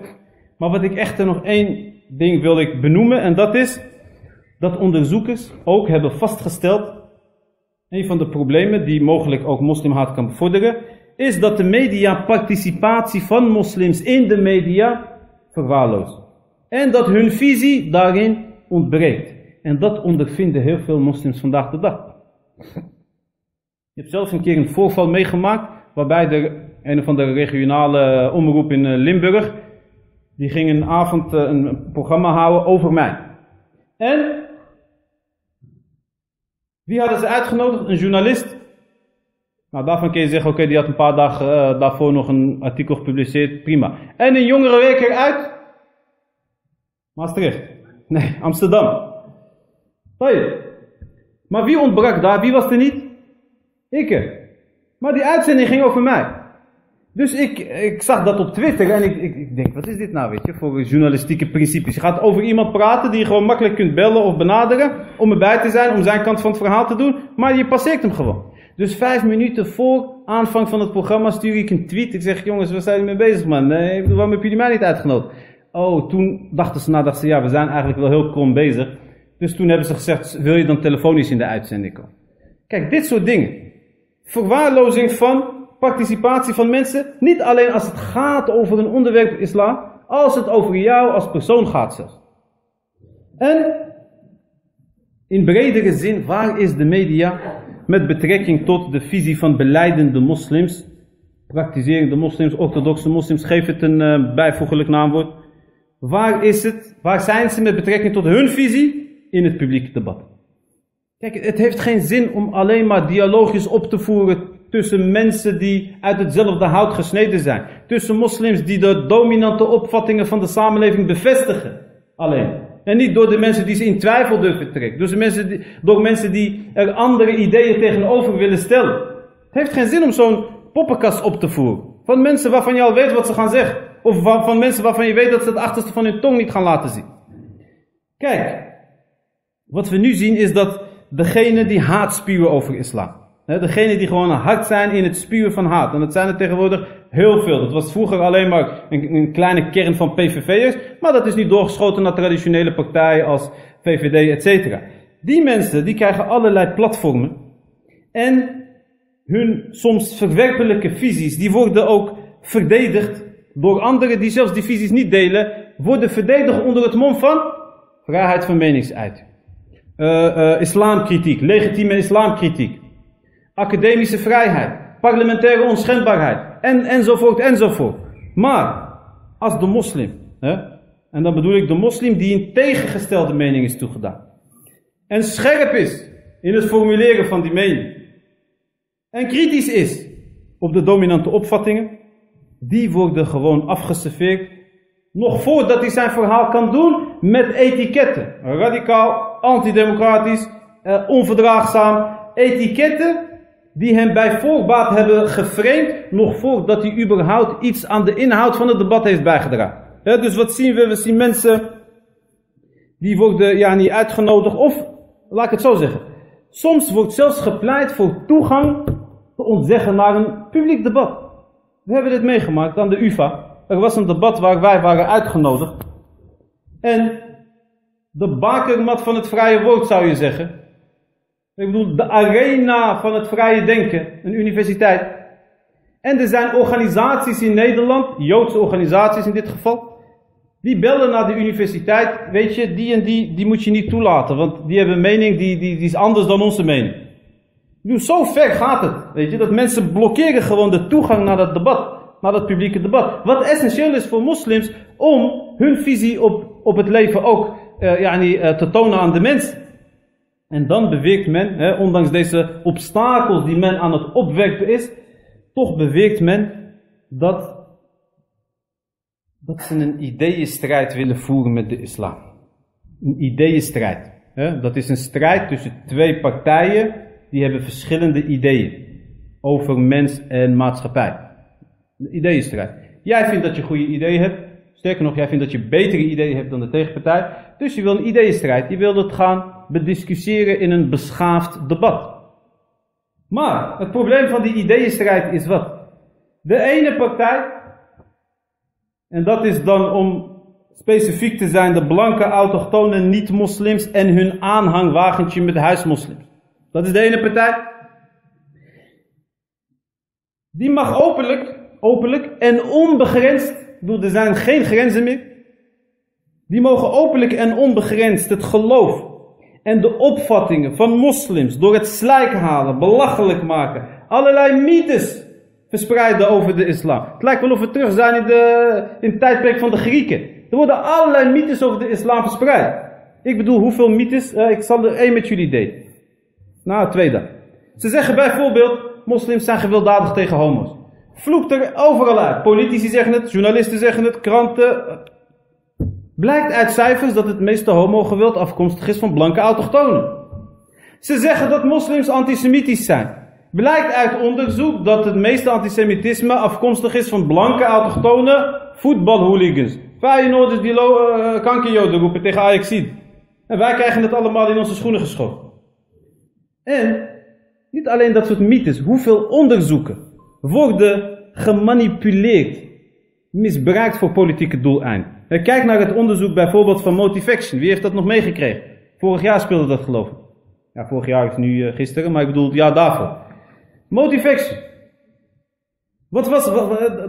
Maar wat ik echter nog één ding wil ik benoemen, en dat is dat onderzoekers ook hebben vastgesteld, een van de problemen die mogelijk ook moslimhaat kan bevorderen, is dat de media participatie van moslims in de media verwaarloost. En dat hun visie daarin ontbreekt. En dat ondervinden heel veel moslims vandaag de dag. Je hebt zelfs een keer een voorval meegemaakt waarbij er een van de regionale omroep in Limburg. Die ging een avond een programma houden over mij. En wie hadden ze uitgenodigd? Een journalist. Nou, daarvan kun je zeggen, oké, die had een paar dagen daarvoor nog een artikel gepubliceerd, prima. En een jongere week uit Maastricht. Nee, Amsterdam. Hoi. Maar wie ontbrak daar? Wie was er niet? Ik. Maar die uitzending ging over mij. Dus ik, ik zag dat op Twitter en ik, ik, ik denk, wat is dit nou, weet je, voor journalistieke principes. Je gaat over iemand praten die je gewoon makkelijk kunt bellen of benaderen om erbij te zijn, om zijn kant van het verhaal te doen, maar je passeert hem gewoon. Dus vijf minuten voor aanvang van het programma stuur ik een tweet. Ik zeg, jongens, waar zijn jullie mee bezig, man? Nee, waarom hebben jullie mij niet uitgenodigd? Oh, toen dachten ze, nou dachten ze, ja, we zijn eigenlijk wel heel krom bezig. Dus toen hebben ze gezegd, wil je dan telefonisch in de uitzending komen? Kijk, dit soort dingen. Verwaarlozing van participatie van mensen. Niet alleen als het gaat over een onderwerp islam, als het over jou als persoon gaat zelfs. En in bredere zin, waar is de media met betrekking tot de visie van beleidende moslims, praktiserende moslims, orthodoxe moslims, geef het een uh, bijvoeglijk naamwoord. Waar is het, waar zijn ze met betrekking tot hun visie in het publieke debat? Kijk, het heeft geen zin om alleen maar dialoogjes op te voeren tussen mensen die uit hetzelfde hout gesneden zijn. Tussen moslims die de dominante opvattingen van de samenleving bevestigen. Alleen. En niet door de mensen die ze in twijfel durven trekken. Dus mensen die, door mensen die er andere ideeën tegenover willen stellen. Het heeft geen zin om zo'n poppenkast op te voeren. Van mensen waarvan je al weet wat ze gaan zeggen. Of van, van mensen waarvan je weet dat ze het achterste van hun tong niet gaan laten zien. Kijk, wat we nu zien is dat degene die haat spuwen over islam. Degene die gewoon hard zijn in het spuwen van haat. En dat zijn er tegenwoordig heel veel. Dat was vroeger alleen maar een, een kleine kern van PVV'ers. Maar dat is nu doorgeschoten naar traditionele partijen als VVD, etc. Die mensen die krijgen allerlei platformen. En hun soms verwerpelijke visies, die worden ook verdedigd door anderen die zelfs die visies niet delen, worden verdedigd onder het mom van vrijheid van meningsuiting. Uh, uh, islamkritiek, legitieme islamkritiek, academische vrijheid, parlementaire onschendbaarheid, en, enzovoort, enzovoort. Maar, als de moslim, hè, en dan bedoel ik de moslim die een tegengestelde mening is toegedaan, en scherp is in het formuleren van die mening, en kritisch is op de dominante opvattingen, die worden gewoon afgeserveerd. Nog voordat hij zijn verhaal kan doen met etiketten. Radicaal, antidemocratisch, eh, onverdraagzaam. Etiketten die hem bij voorbaat hebben geframed. Nog voordat hij überhaupt iets aan de inhoud van het debat heeft bijgedragen. dus wat zien we? We zien mensen die worden ja, niet uitgenodigd. Of, laat ik het zo zeggen. Soms wordt zelfs gepleit voor toegang te ontzeggen naar een publiek debat. We hebben dit meegemaakt aan de UvA. Er was een debat waar wij waren uitgenodigd. En de bakermat van het vrije woord zou je zeggen. Ik bedoel, de arena van het vrije denken, een universiteit. En er zijn organisaties in Nederland, Joodse organisaties in dit geval, die bellen naar de universiteit, weet je, die en die, die moet je niet toelaten, want die hebben een mening die, die, is anders dan onze mening. Dus zo ver gaat het, weet je, dat mensen blokkeren gewoon de toegang naar dat debat, naar dat publieke debat. Wat essentieel is voor moslims om hun visie op, op het leven ook yani, uh, te tonen aan de mens. En dan beweegt men, hè, ondanks deze obstakels die men aan het opwerpen is, toch beweegt men dat, dat ze een ideeënstrijd willen voeren met de islam. Een ideeënstrijd. Hè? Dat is een strijd tussen twee partijen die hebben verschillende ideeën over mens en maatschappij. Een ideeënstrijd. Jij vindt dat je goede ideeën hebt. Sterker nog, jij vindt dat je betere ideeën hebt dan de tegenpartij. Dus je wil een ideeënstrijd. Je wil het gaan bediscussiëren in een beschaafd debat. Maar het probleem van die ideeënstrijd is wat? De ene partij, en dat is dan om specifiek te zijn de blanke autochtone niet-moslims en hun aanhangwagentje met huismoslims. Dat is de ene partij. Die mag openlijk, openlijk en onbegrensd, bedoel, er zijn geen grenzen meer. Die mogen openlijk en onbegrensd het geloof en de opvattingen van moslims door het slijk halen, belachelijk maken, allerlei mythes verspreiden over de islam. Het lijkt wel of we terug zijn in, de, in het tijdperk van de Grieken. Er worden allerlei mythes over de islam verspreid. Ik bedoel, hoeveel mythes? Uh, ik zal er één met jullie delen. Nou, twee dan. Ze zeggen bijvoorbeeld, moslims zijn gewelddadig tegen homo's. Vloekt er overal uit. Politici zeggen het, journalisten zeggen het, kranten. Blijkt uit cijfers dat het meeste homogeweld afkomstig is van blanke autochtonen. Ze zeggen dat moslims antisemitisch zijn. Blijkt uit onderzoek dat het meeste antisemitisme afkomstig is van blanke autochtone voetbalhooligans. Feyenoorders die uh, kankerjoden roepen tegen Ajaxid. En wij krijgen het allemaal in onze schoenen geschoten. En niet alleen dat soort mythes, hoeveel onderzoeken worden gemanipuleerd, misbruikt voor politieke doeleinden. Kijk naar het onderzoek bijvoorbeeld van Motivaction. Wie heeft dat nog meegekregen? Vorig jaar speelde dat geloof ik. Ja, vorig jaar is nu uh, gisteren, maar ik bedoel het jaar daarvoor. Motivaction. Wat was,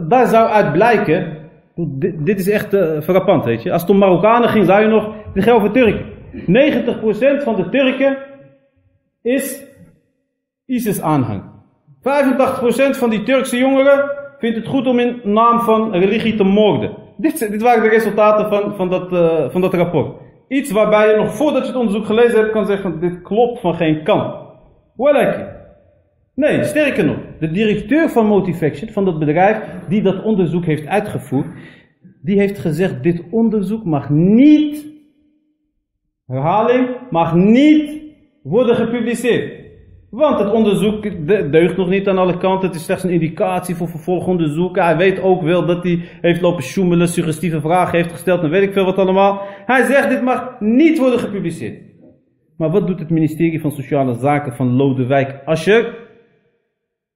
daar zou uit blijken, dit, is echt uh, frappant weet je. Als het om Marokkanen ging, zou je nog, het ging over Turken. 90% van de Turken is ISIS-aanhang. 85% van die Turkse jongeren vindt het goed om in naam van religie te moorden. Dit, dit waren de resultaten van, van, dat, uh, van dat rapport. Iets waarbij je nog voordat je het onderzoek gelezen hebt kan zeggen, dit klopt van geen kant. Welke? Nee, sterker nog, de directeur van Motivaction, van dat bedrijf die dat onderzoek heeft uitgevoerd, die heeft gezegd, dit onderzoek mag niet, herhaling, mag niet worden gepubliceerd. Want het onderzoek deugt nog niet aan alle kanten. Het is slechts een indicatie voor vervolgonderzoeken. Hij weet ook wel dat hij heeft lopen sjoemelen, suggestieve vragen heeft gesteld en weet ik veel wat allemaal. Hij zegt dit mag niet worden gepubliceerd. Maar wat doet het ministerie van Sociale Zaken van Lodewijk Asscher?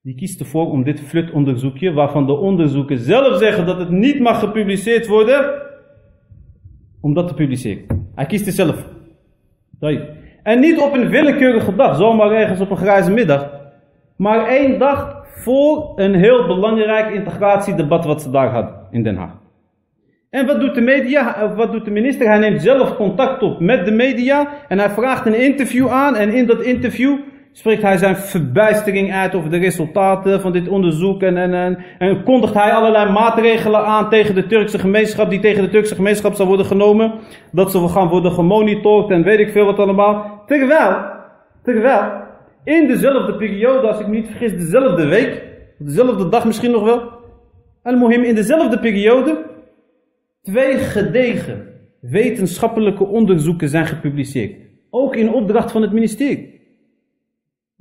Die kiest ervoor om dit flutonderzoekje, waarvan de onderzoeken zelf zeggen dat het niet mag gepubliceerd worden, om dat te publiceren. Hij kiest er zelf. En niet op een willekeurige dag, zomaar ergens op een grijze middag. Maar één dag voor een heel belangrijk integratiedebat wat ze daar hadden in Den Haag. En wat doet de media? Wat doet de minister? Hij neemt zelf contact op met de media en hij vraagt een interview aan. En in dat interview spreekt hij zijn verbijstering uit over de resultaten van dit onderzoek en, en, en, en kondigt hij allerlei maatregelen aan tegen de Turkse gemeenschap, die tegen de Turkse gemeenschap zal worden genomen, dat ze gaan worden gemonitord en weet ik veel wat allemaal. Terwijl, terwijl, in dezelfde periode, als ik me niet vergis, dezelfde week, dezelfde dag misschien nog wel, al-Mohim, in dezelfde periode, twee gedegen wetenschappelijke onderzoeken zijn gepubliceerd. Ook in opdracht van het ministerie.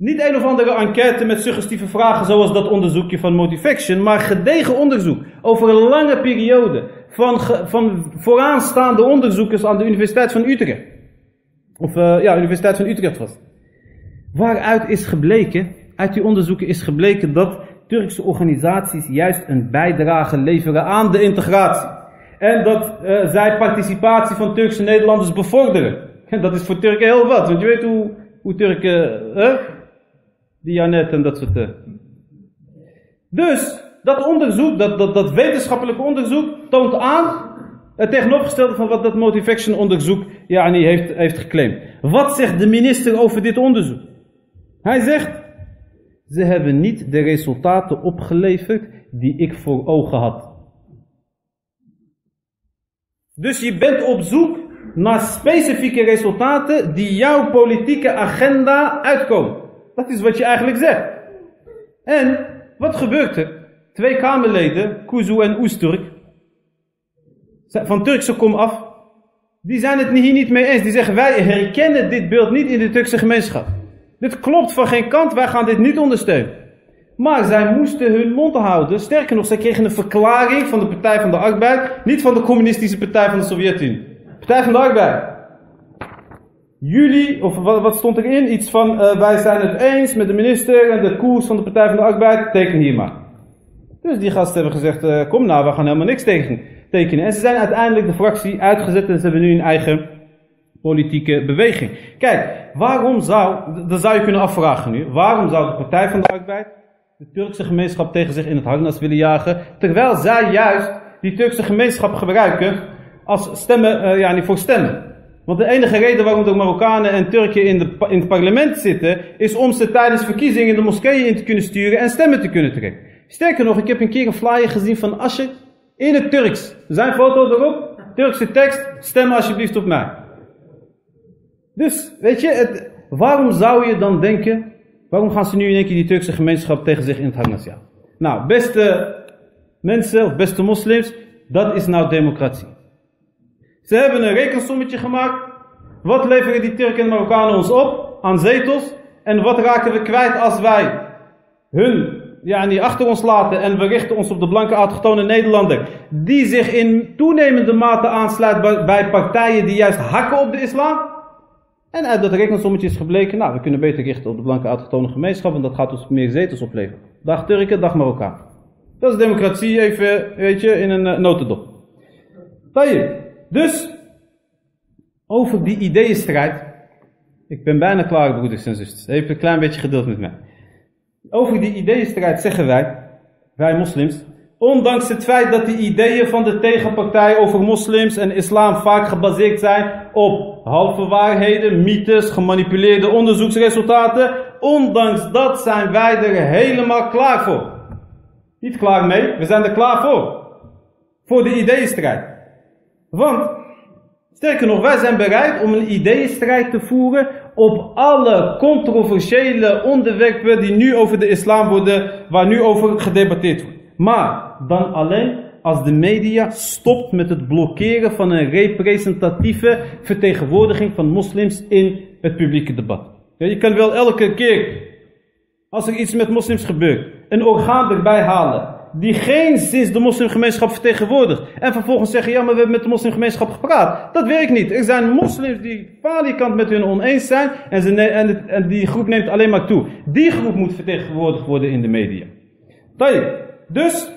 Niet een of andere enquête met suggestieve vragen zoals dat onderzoekje van Motivation, maar gedegen onderzoek over een lange periode van, van vooraanstaande onderzoekers aan de Universiteit van Utrecht. Of uh, ja, Universiteit van Utrecht was. Waaruit is gebleken, uit die onderzoeken is gebleken dat Turkse organisaties juist een bijdrage leveren aan de integratie. En dat uh, zij participatie van Turkse Nederlanders bevorderen. En dat is voor Turken heel wat, want je weet hoe, hoe Turken... Uh, Dianet en dat soort. Eh. Dus, dat onderzoek, dat, dat, dat wetenschappelijke onderzoek, toont aan het tegenovergestelde van wat dat Motivation onderzoek yani, heeft, heeft geclaimd. Wat zegt de minister over dit onderzoek? Hij zegt, ze hebben niet de resultaten opgeleverd die ik voor ogen had. Dus je bent op zoek naar specifieke resultaten die jouw politieke agenda uitkomen. Dat is wat je eigenlijk zegt. En wat gebeurt er? Twee Kamerleden, Kuzu en Oesturk, van Turkse kom af, die zijn het hier niet mee eens. Die zeggen wij herkennen dit beeld niet in de Turkse gemeenschap. Dit klopt van geen kant, wij gaan dit niet ondersteunen. Maar zij moesten hun mond houden. Sterker nog, zij kregen een verklaring van de Partij van de Arbeid, niet van de Communistische Partij van de Sovjet-Unie. Partij van de Arbeid. Jullie, of wat, wat stond erin? Iets van, uh, wij zijn het eens met de minister en de koers van de Partij van de Arbeid, teken hier maar. Dus die gasten hebben gezegd, uh, kom nou, we gaan helemaal niks tekenen. En ze zijn uiteindelijk de fractie uitgezet en ze hebben nu een eigen politieke beweging. Kijk, waarom zou, dat zou je kunnen afvragen nu, waarom zou de Partij van de Arbeid de Turkse gemeenschap tegen zich in het harnas willen jagen, terwijl zij juist die Turkse gemeenschap gebruiken als stemmen, uh, ja, niet voor stemmen. Want de enige reden waarom de Marokkanen en Turken in, de, in het parlement zitten, is om ze tijdens verkiezingen de moskeeën in te kunnen sturen en stemmen te kunnen trekken. Sterker nog, ik heb een keer een flyer gezien van Asher in het Turks. Zijn foto erop, Turkse tekst, stem alsjeblieft op mij. Dus, weet je, het, waarom zou je dan denken, waarom gaan ze nu in één keer die Turkse gemeenschap tegen zich in het harnas Nou, beste mensen of beste moslims, dat is nou democratie. Ze hebben een rekensommetje gemaakt. Wat leveren die Turken en Marokkanen ons op aan zetels? En wat raken we kwijt als wij hun ja, niet achter ons laten en we richten ons op de blanke autochtone Nederlander, die zich in toenemende mate aansluit bij partijen die juist hakken op de islam? En uit dat rekensommetje is gebleken, nou, we kunnen beter richten op de blanke autochtone gemeenschap, en dat gaat ons meer zetels opleveren. Dag Turken, dag Marokkaan. Dat is democratie, even, weet je, in een uh, notendop. Dus, over die ideeënstrijd, ik ben bijna klaar, broeders en zusters. Even een klein beetje geduld met mij. Over die ideeënstrijd zeggen wij, wij moslims, ondanks het feit dat die ideeën van de tegenpartij over moslims en islam vaak gebaseerd zijn op halve waarheden, mythes, gemanipuleerde onderzoeksresultaten, ondanks dat zijn wij er helemaal klaar voor. Niet klaar mee, we zijn er klaar voor. Voor de ideeënstrijd. Want, sterker nog, wij zijn bereid om een ideeënstrijd te voeren op alle controversiële onderwerpen die nu over de islam worden, waar nu over gedebatteerd wordt. Maar dan alleen als de media stopt met het blokkeren van een representatieve vertegenwoordiging van moslims in het publieke debat. je kan wel elke keer, als er iets met moslims gebeurt, een orgaan erbij halen die geen sinds de moslimgemeenschap vertegenwoordigt. En vervolgens zeggen, ja maar we hebben met de moslimgemeenschap gepraat. Dat werkt niet. Er zijn moslims die falikant met hun oneens zijn en, ze en, en, die groep neemt alleen maar toe. Die groep moet vertegenwoordigd worden in de media. Dus,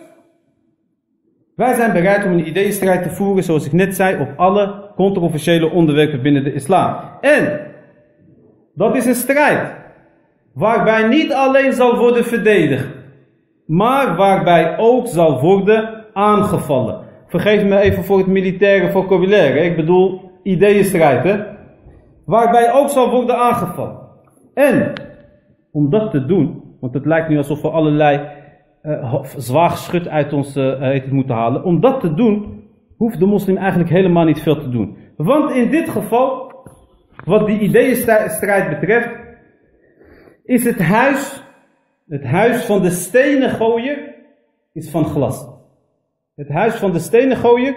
wij zijn bereid om een ideeënstrijd te voeren, zoals ik net zei, op alle controversiële onderwerpen binnen de islam. En, dat is een strijd, waarbij niet alleen zal worden verdedigd, maar waarbij ook zal worden aangevallen. Vergeef me even voor het militaire vocabulaire, ik bedoel ideeënstrijd, hè? Waarbij ook zal worden aangevallen. En, om dat te doen, want het lijkt nu alsof we allerlei uh, zwaar uit ons uh, moeten halen. Om dat te doen, hoeft de moslim eigenlijk helemaal niet veel te doen. Want in dit geval, wat die ideeënstrijd betreft, is het huis, het huis van de stenen gooien, is van glas. Het huis van de stenen gooien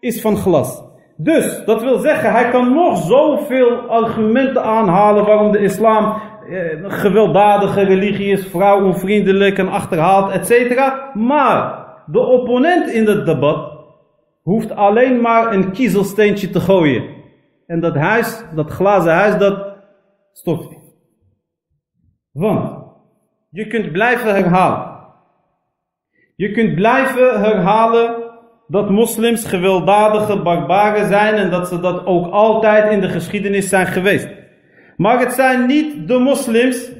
is van glas. Dus, dat wil zeggen, hij kan nog zoveel argumenten aanhalen waarom de islam eh, gewelddadige religie is, vrouwonvriendelijk en achterhaald, etc. Maar de opponent in het debat hoeft alleen maar een kiezelsteentje te gooien. En dat huis, dat glazen huis, dat stopt. Want je kunt blijven herhalen. Je kunt blijven herhalen dat moslims gewelddadige barbaren zijn en dat ze dat ook altijd in de geschiedenis zijn geweest. Maar het zijn niet de moslims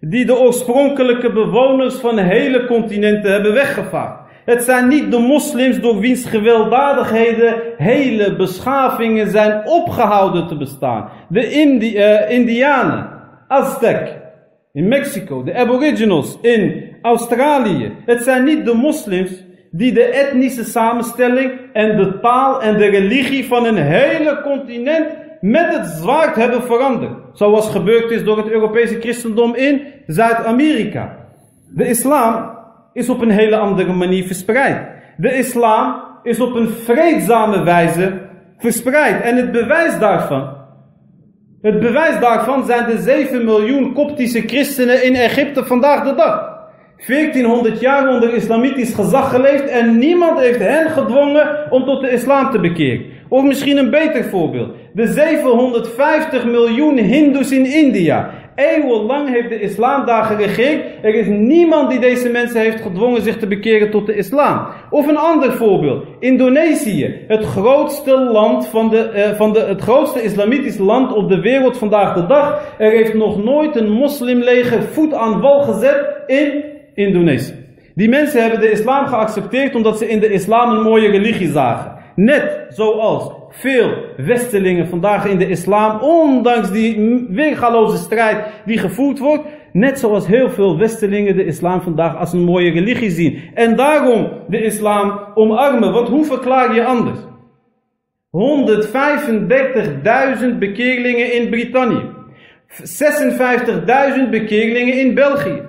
die de oorspronkelijke bewoners van hele continenten hebben weggevaagd. Het zijn niet de moslims door wiens gewelddadigheden hele beschavingen zijn opgehouden te bestaan. De uh, Indianen, Aztec in Mexico, de Aboriginals in Australië. Het zijn niet de moslims die de etnische samenstelling en de taal en de religie van een hele continent met het zwaard hebben veranderd. Zoals gebeurd is door het Europese christendom in Zuid-Amerika. De islam is op een hele andere manier verspreid. De islam is op een vreedzame wijze verspreid. En het bewijs daarvan, het bewijs daarvan zijn de 7 miljoen koptische christenen in Egypte vandaag de dag. 1400 jaar onder islamitisch gezag geleefd en niemand heeft hen gedwongen om tot de islam te bekeren. Of misschien een beter voorbeeld. De 750 miljoen hindoes in India. Eeuwenlang heeft de islam daar geregeerd. Er is niemand die deze mensen heeft gedwongen zich te bekeren tot de islam. Of een ander voorbeeld. Indonesië. Het grootste land van de, uh, van de, het grootste islamitisch land op de wereld vandaag de dag. Er heeft nog nooit een moslimleger voet aan wal gezet in Indonesië. Die mensen hebben de islam geaccepteerd omdat ze in de islam een mooie religie zagen. Net zoals veel Westelingen vandaag in de islam, ondanks die weergaloze strijd die gevoerd wordt, Net zoals heel veel Westelingen de islam vandaag als een mooie religie zien. En daarom de islam omarmen. Want hoe verklaar je anders? 135.000 bekeerlingen in Brittannië. 56.000 bekeerlingen in België.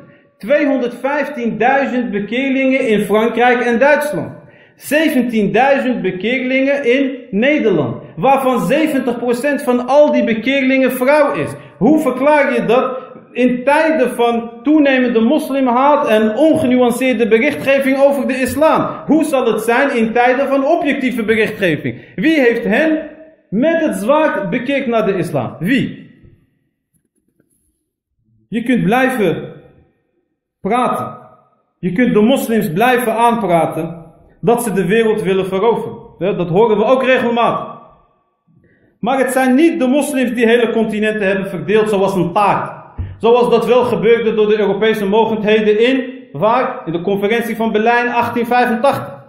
215.000 bekeerlingen in Frankrijk en Duitsland. 17.000 bekeerlingen in Nederland. Waarvan 70% van al die bekeerlingen vrouw is. Hoe verklaar je dat in tijden van toenemende moslimhaat en ongenuanceerde berichtgeving over de islam? Hoe zal het zijn in tijden van objectieve berichtgeving? Wie heeft hen met het zwaard bekeken naar de islam? Wie? Je kunt blijven praten. Je kunt de moslims blijven aanpraten dat ze de wereld willen veroveren. Dat horen we ook regelmatig. Maar het zijn niet de moslims die hele continenten hebben verdeeld zoals een taart. Zoals dat wel gebeurde door de Europese mogendheden in, waar? In de conferentie van Berlijn 1885.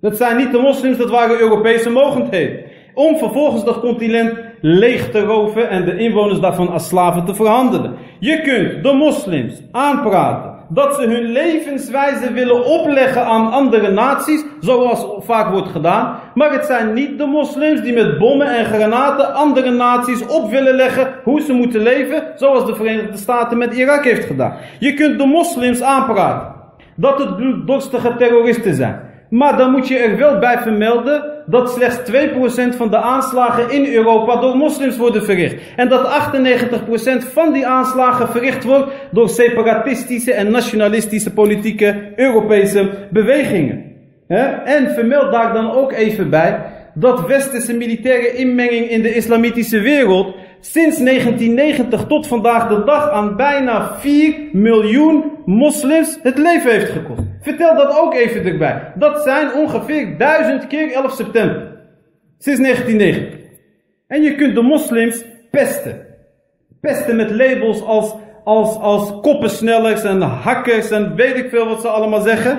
Dat zijn niet de moslims, dat waren Europese mogendheden. Om vervolgens dat continent leeg te roven en de inwoners daarvan als slaven te verhandelen. Je kunt de moslims aanpraten dat ze hun levenswijze willen opleggen aan andere naties, zoals vaak wordt gedaan. Maar het zijn niet de moslims die met bommen en granaten andere naties op willen leggen hoe ze moeten leven, zoals de Verenigde Staten met Irak heeft gedaan. Je kunt de moslims aanpraten dat het bloeddorstige terroristen zijn. Maar dan moet je er wel bij vermelden dat slechts 2% van de aanslagen in Europa door moslims worden verricht. En dat 98% van die aanslagen verricht wordt door separatistische en nationalistische politieke Europese bewegingen. En vermeld daar dan ook even bij dat westerse militaire inmenging in de islamitische wereld sinds 1990 tot vandaag de dag aan bijna 4 miljoen moslims het leven heeft gekost. Vertel dat ook even erbij. Dat zijn ongeveer 1000 keer 11 september. Sinds 1990. En je kunt de moslims pesten. Pesten met labels als, als, als koppensnellers en hakkers en weet ik veel wat ze allemaal zeggen.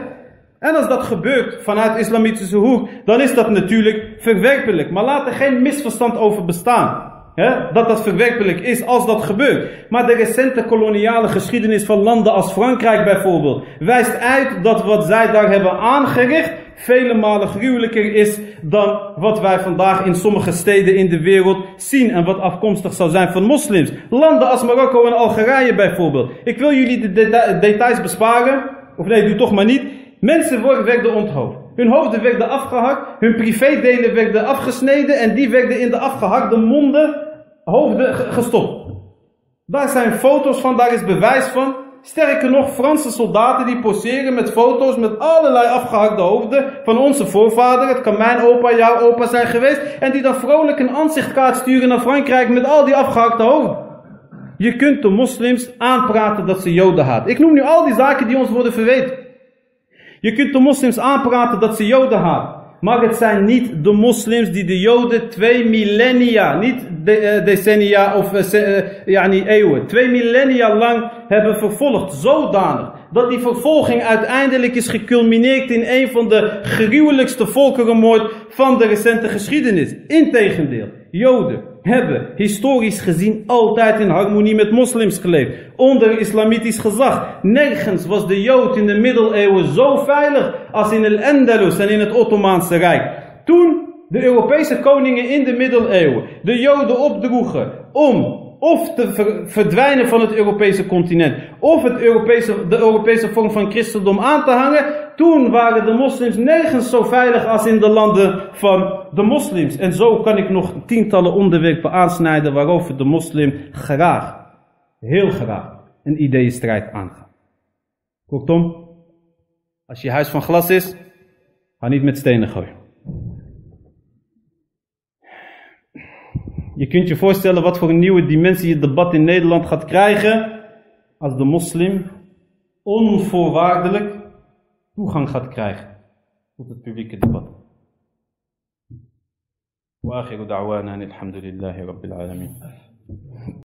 En als dat gebeurt vanuit islamitische hoek, dan is dat natuurlijk verwerpelijk. Maar laat er geen misverstand over bestaan dat dat verwerkelijk is als dat gebeurt. Maar de recente koloniale geschiedenis van landen als Frankrijk bijvoorbeeld wijst uit dat wat zij daar hebben aangericht vele malen gruwelijker is dan wat wij vandaag in sommige steden in de wereld zien en wat afkomstig zou zijn van moslims. Landen als Marokko en Algerije bijvoorbeeld. Ik wil jullie de details besparen, of nee, doe toch maar niet. Mensen werden onthoofd. Hun hoofden werden afgehakt, hun privédelen werden afgesneden en die werden in de afgehakte monden, hoofden gestopt. Daar zijn foto's van, daar is bewijs van. Sterker nog, Franse soldaten die poseren met foto's met allerlei afgehakte hoofden van onze voorvader. Het kan mijn opa, jouw opa zijn geweest. En die dan vrolijk een aanzichtkaart sturen naar Frankrijk met al die afgehakte hoofden. Je kunt de moslims aanpraten dat ze joden haat. Ik noem nu al die zaken die ons worden verweten. Je kunt de moslims aanpraten dat ze joden haat. Maar het zijn niet de moslims die de joden twee millennia, niet de, uh, decennia of uh, ja, niet eeuwen, twee millennia lang hebben vervolgd. Zodanig dat die vervolging uiteindelijk is geculmineerd in een van de gruwelijkste volkerenmoord van de recente geschiedenis. Integendeel, joden hebben historisch gezien altijd in harmonie met moslims geleefd. Onder islamitisch gezag. Nergens was de Jood in de middeleeuwen zo veilig als in el Andalus en in het Ottomaanse Rijk. Toen de Europese koningen in de middeleeuwen de Joden opdroegen om of te verdwijnen van het Europese continent, of het Europese, de Europese vorm van christendom aan te hangen, toen waren de moslims nergens zo veilig als in de landen van de moslims. En zo kan ik nog tientallen onderwerpen aansnijden waarover de moslim graag, heel graag, een ideeënstrijd aangaat. Kortom, als je huis van glas is, ga niet met stenen gooien. Je kunt je voorstellen wat voor een nieuwe dimensie het debat in Nederland gaat krijgen als de moslim onvoorwaardelijk toegang gaat krijgen tot het publieke debat. وآخر دعوانا الحمد لله رب العالمين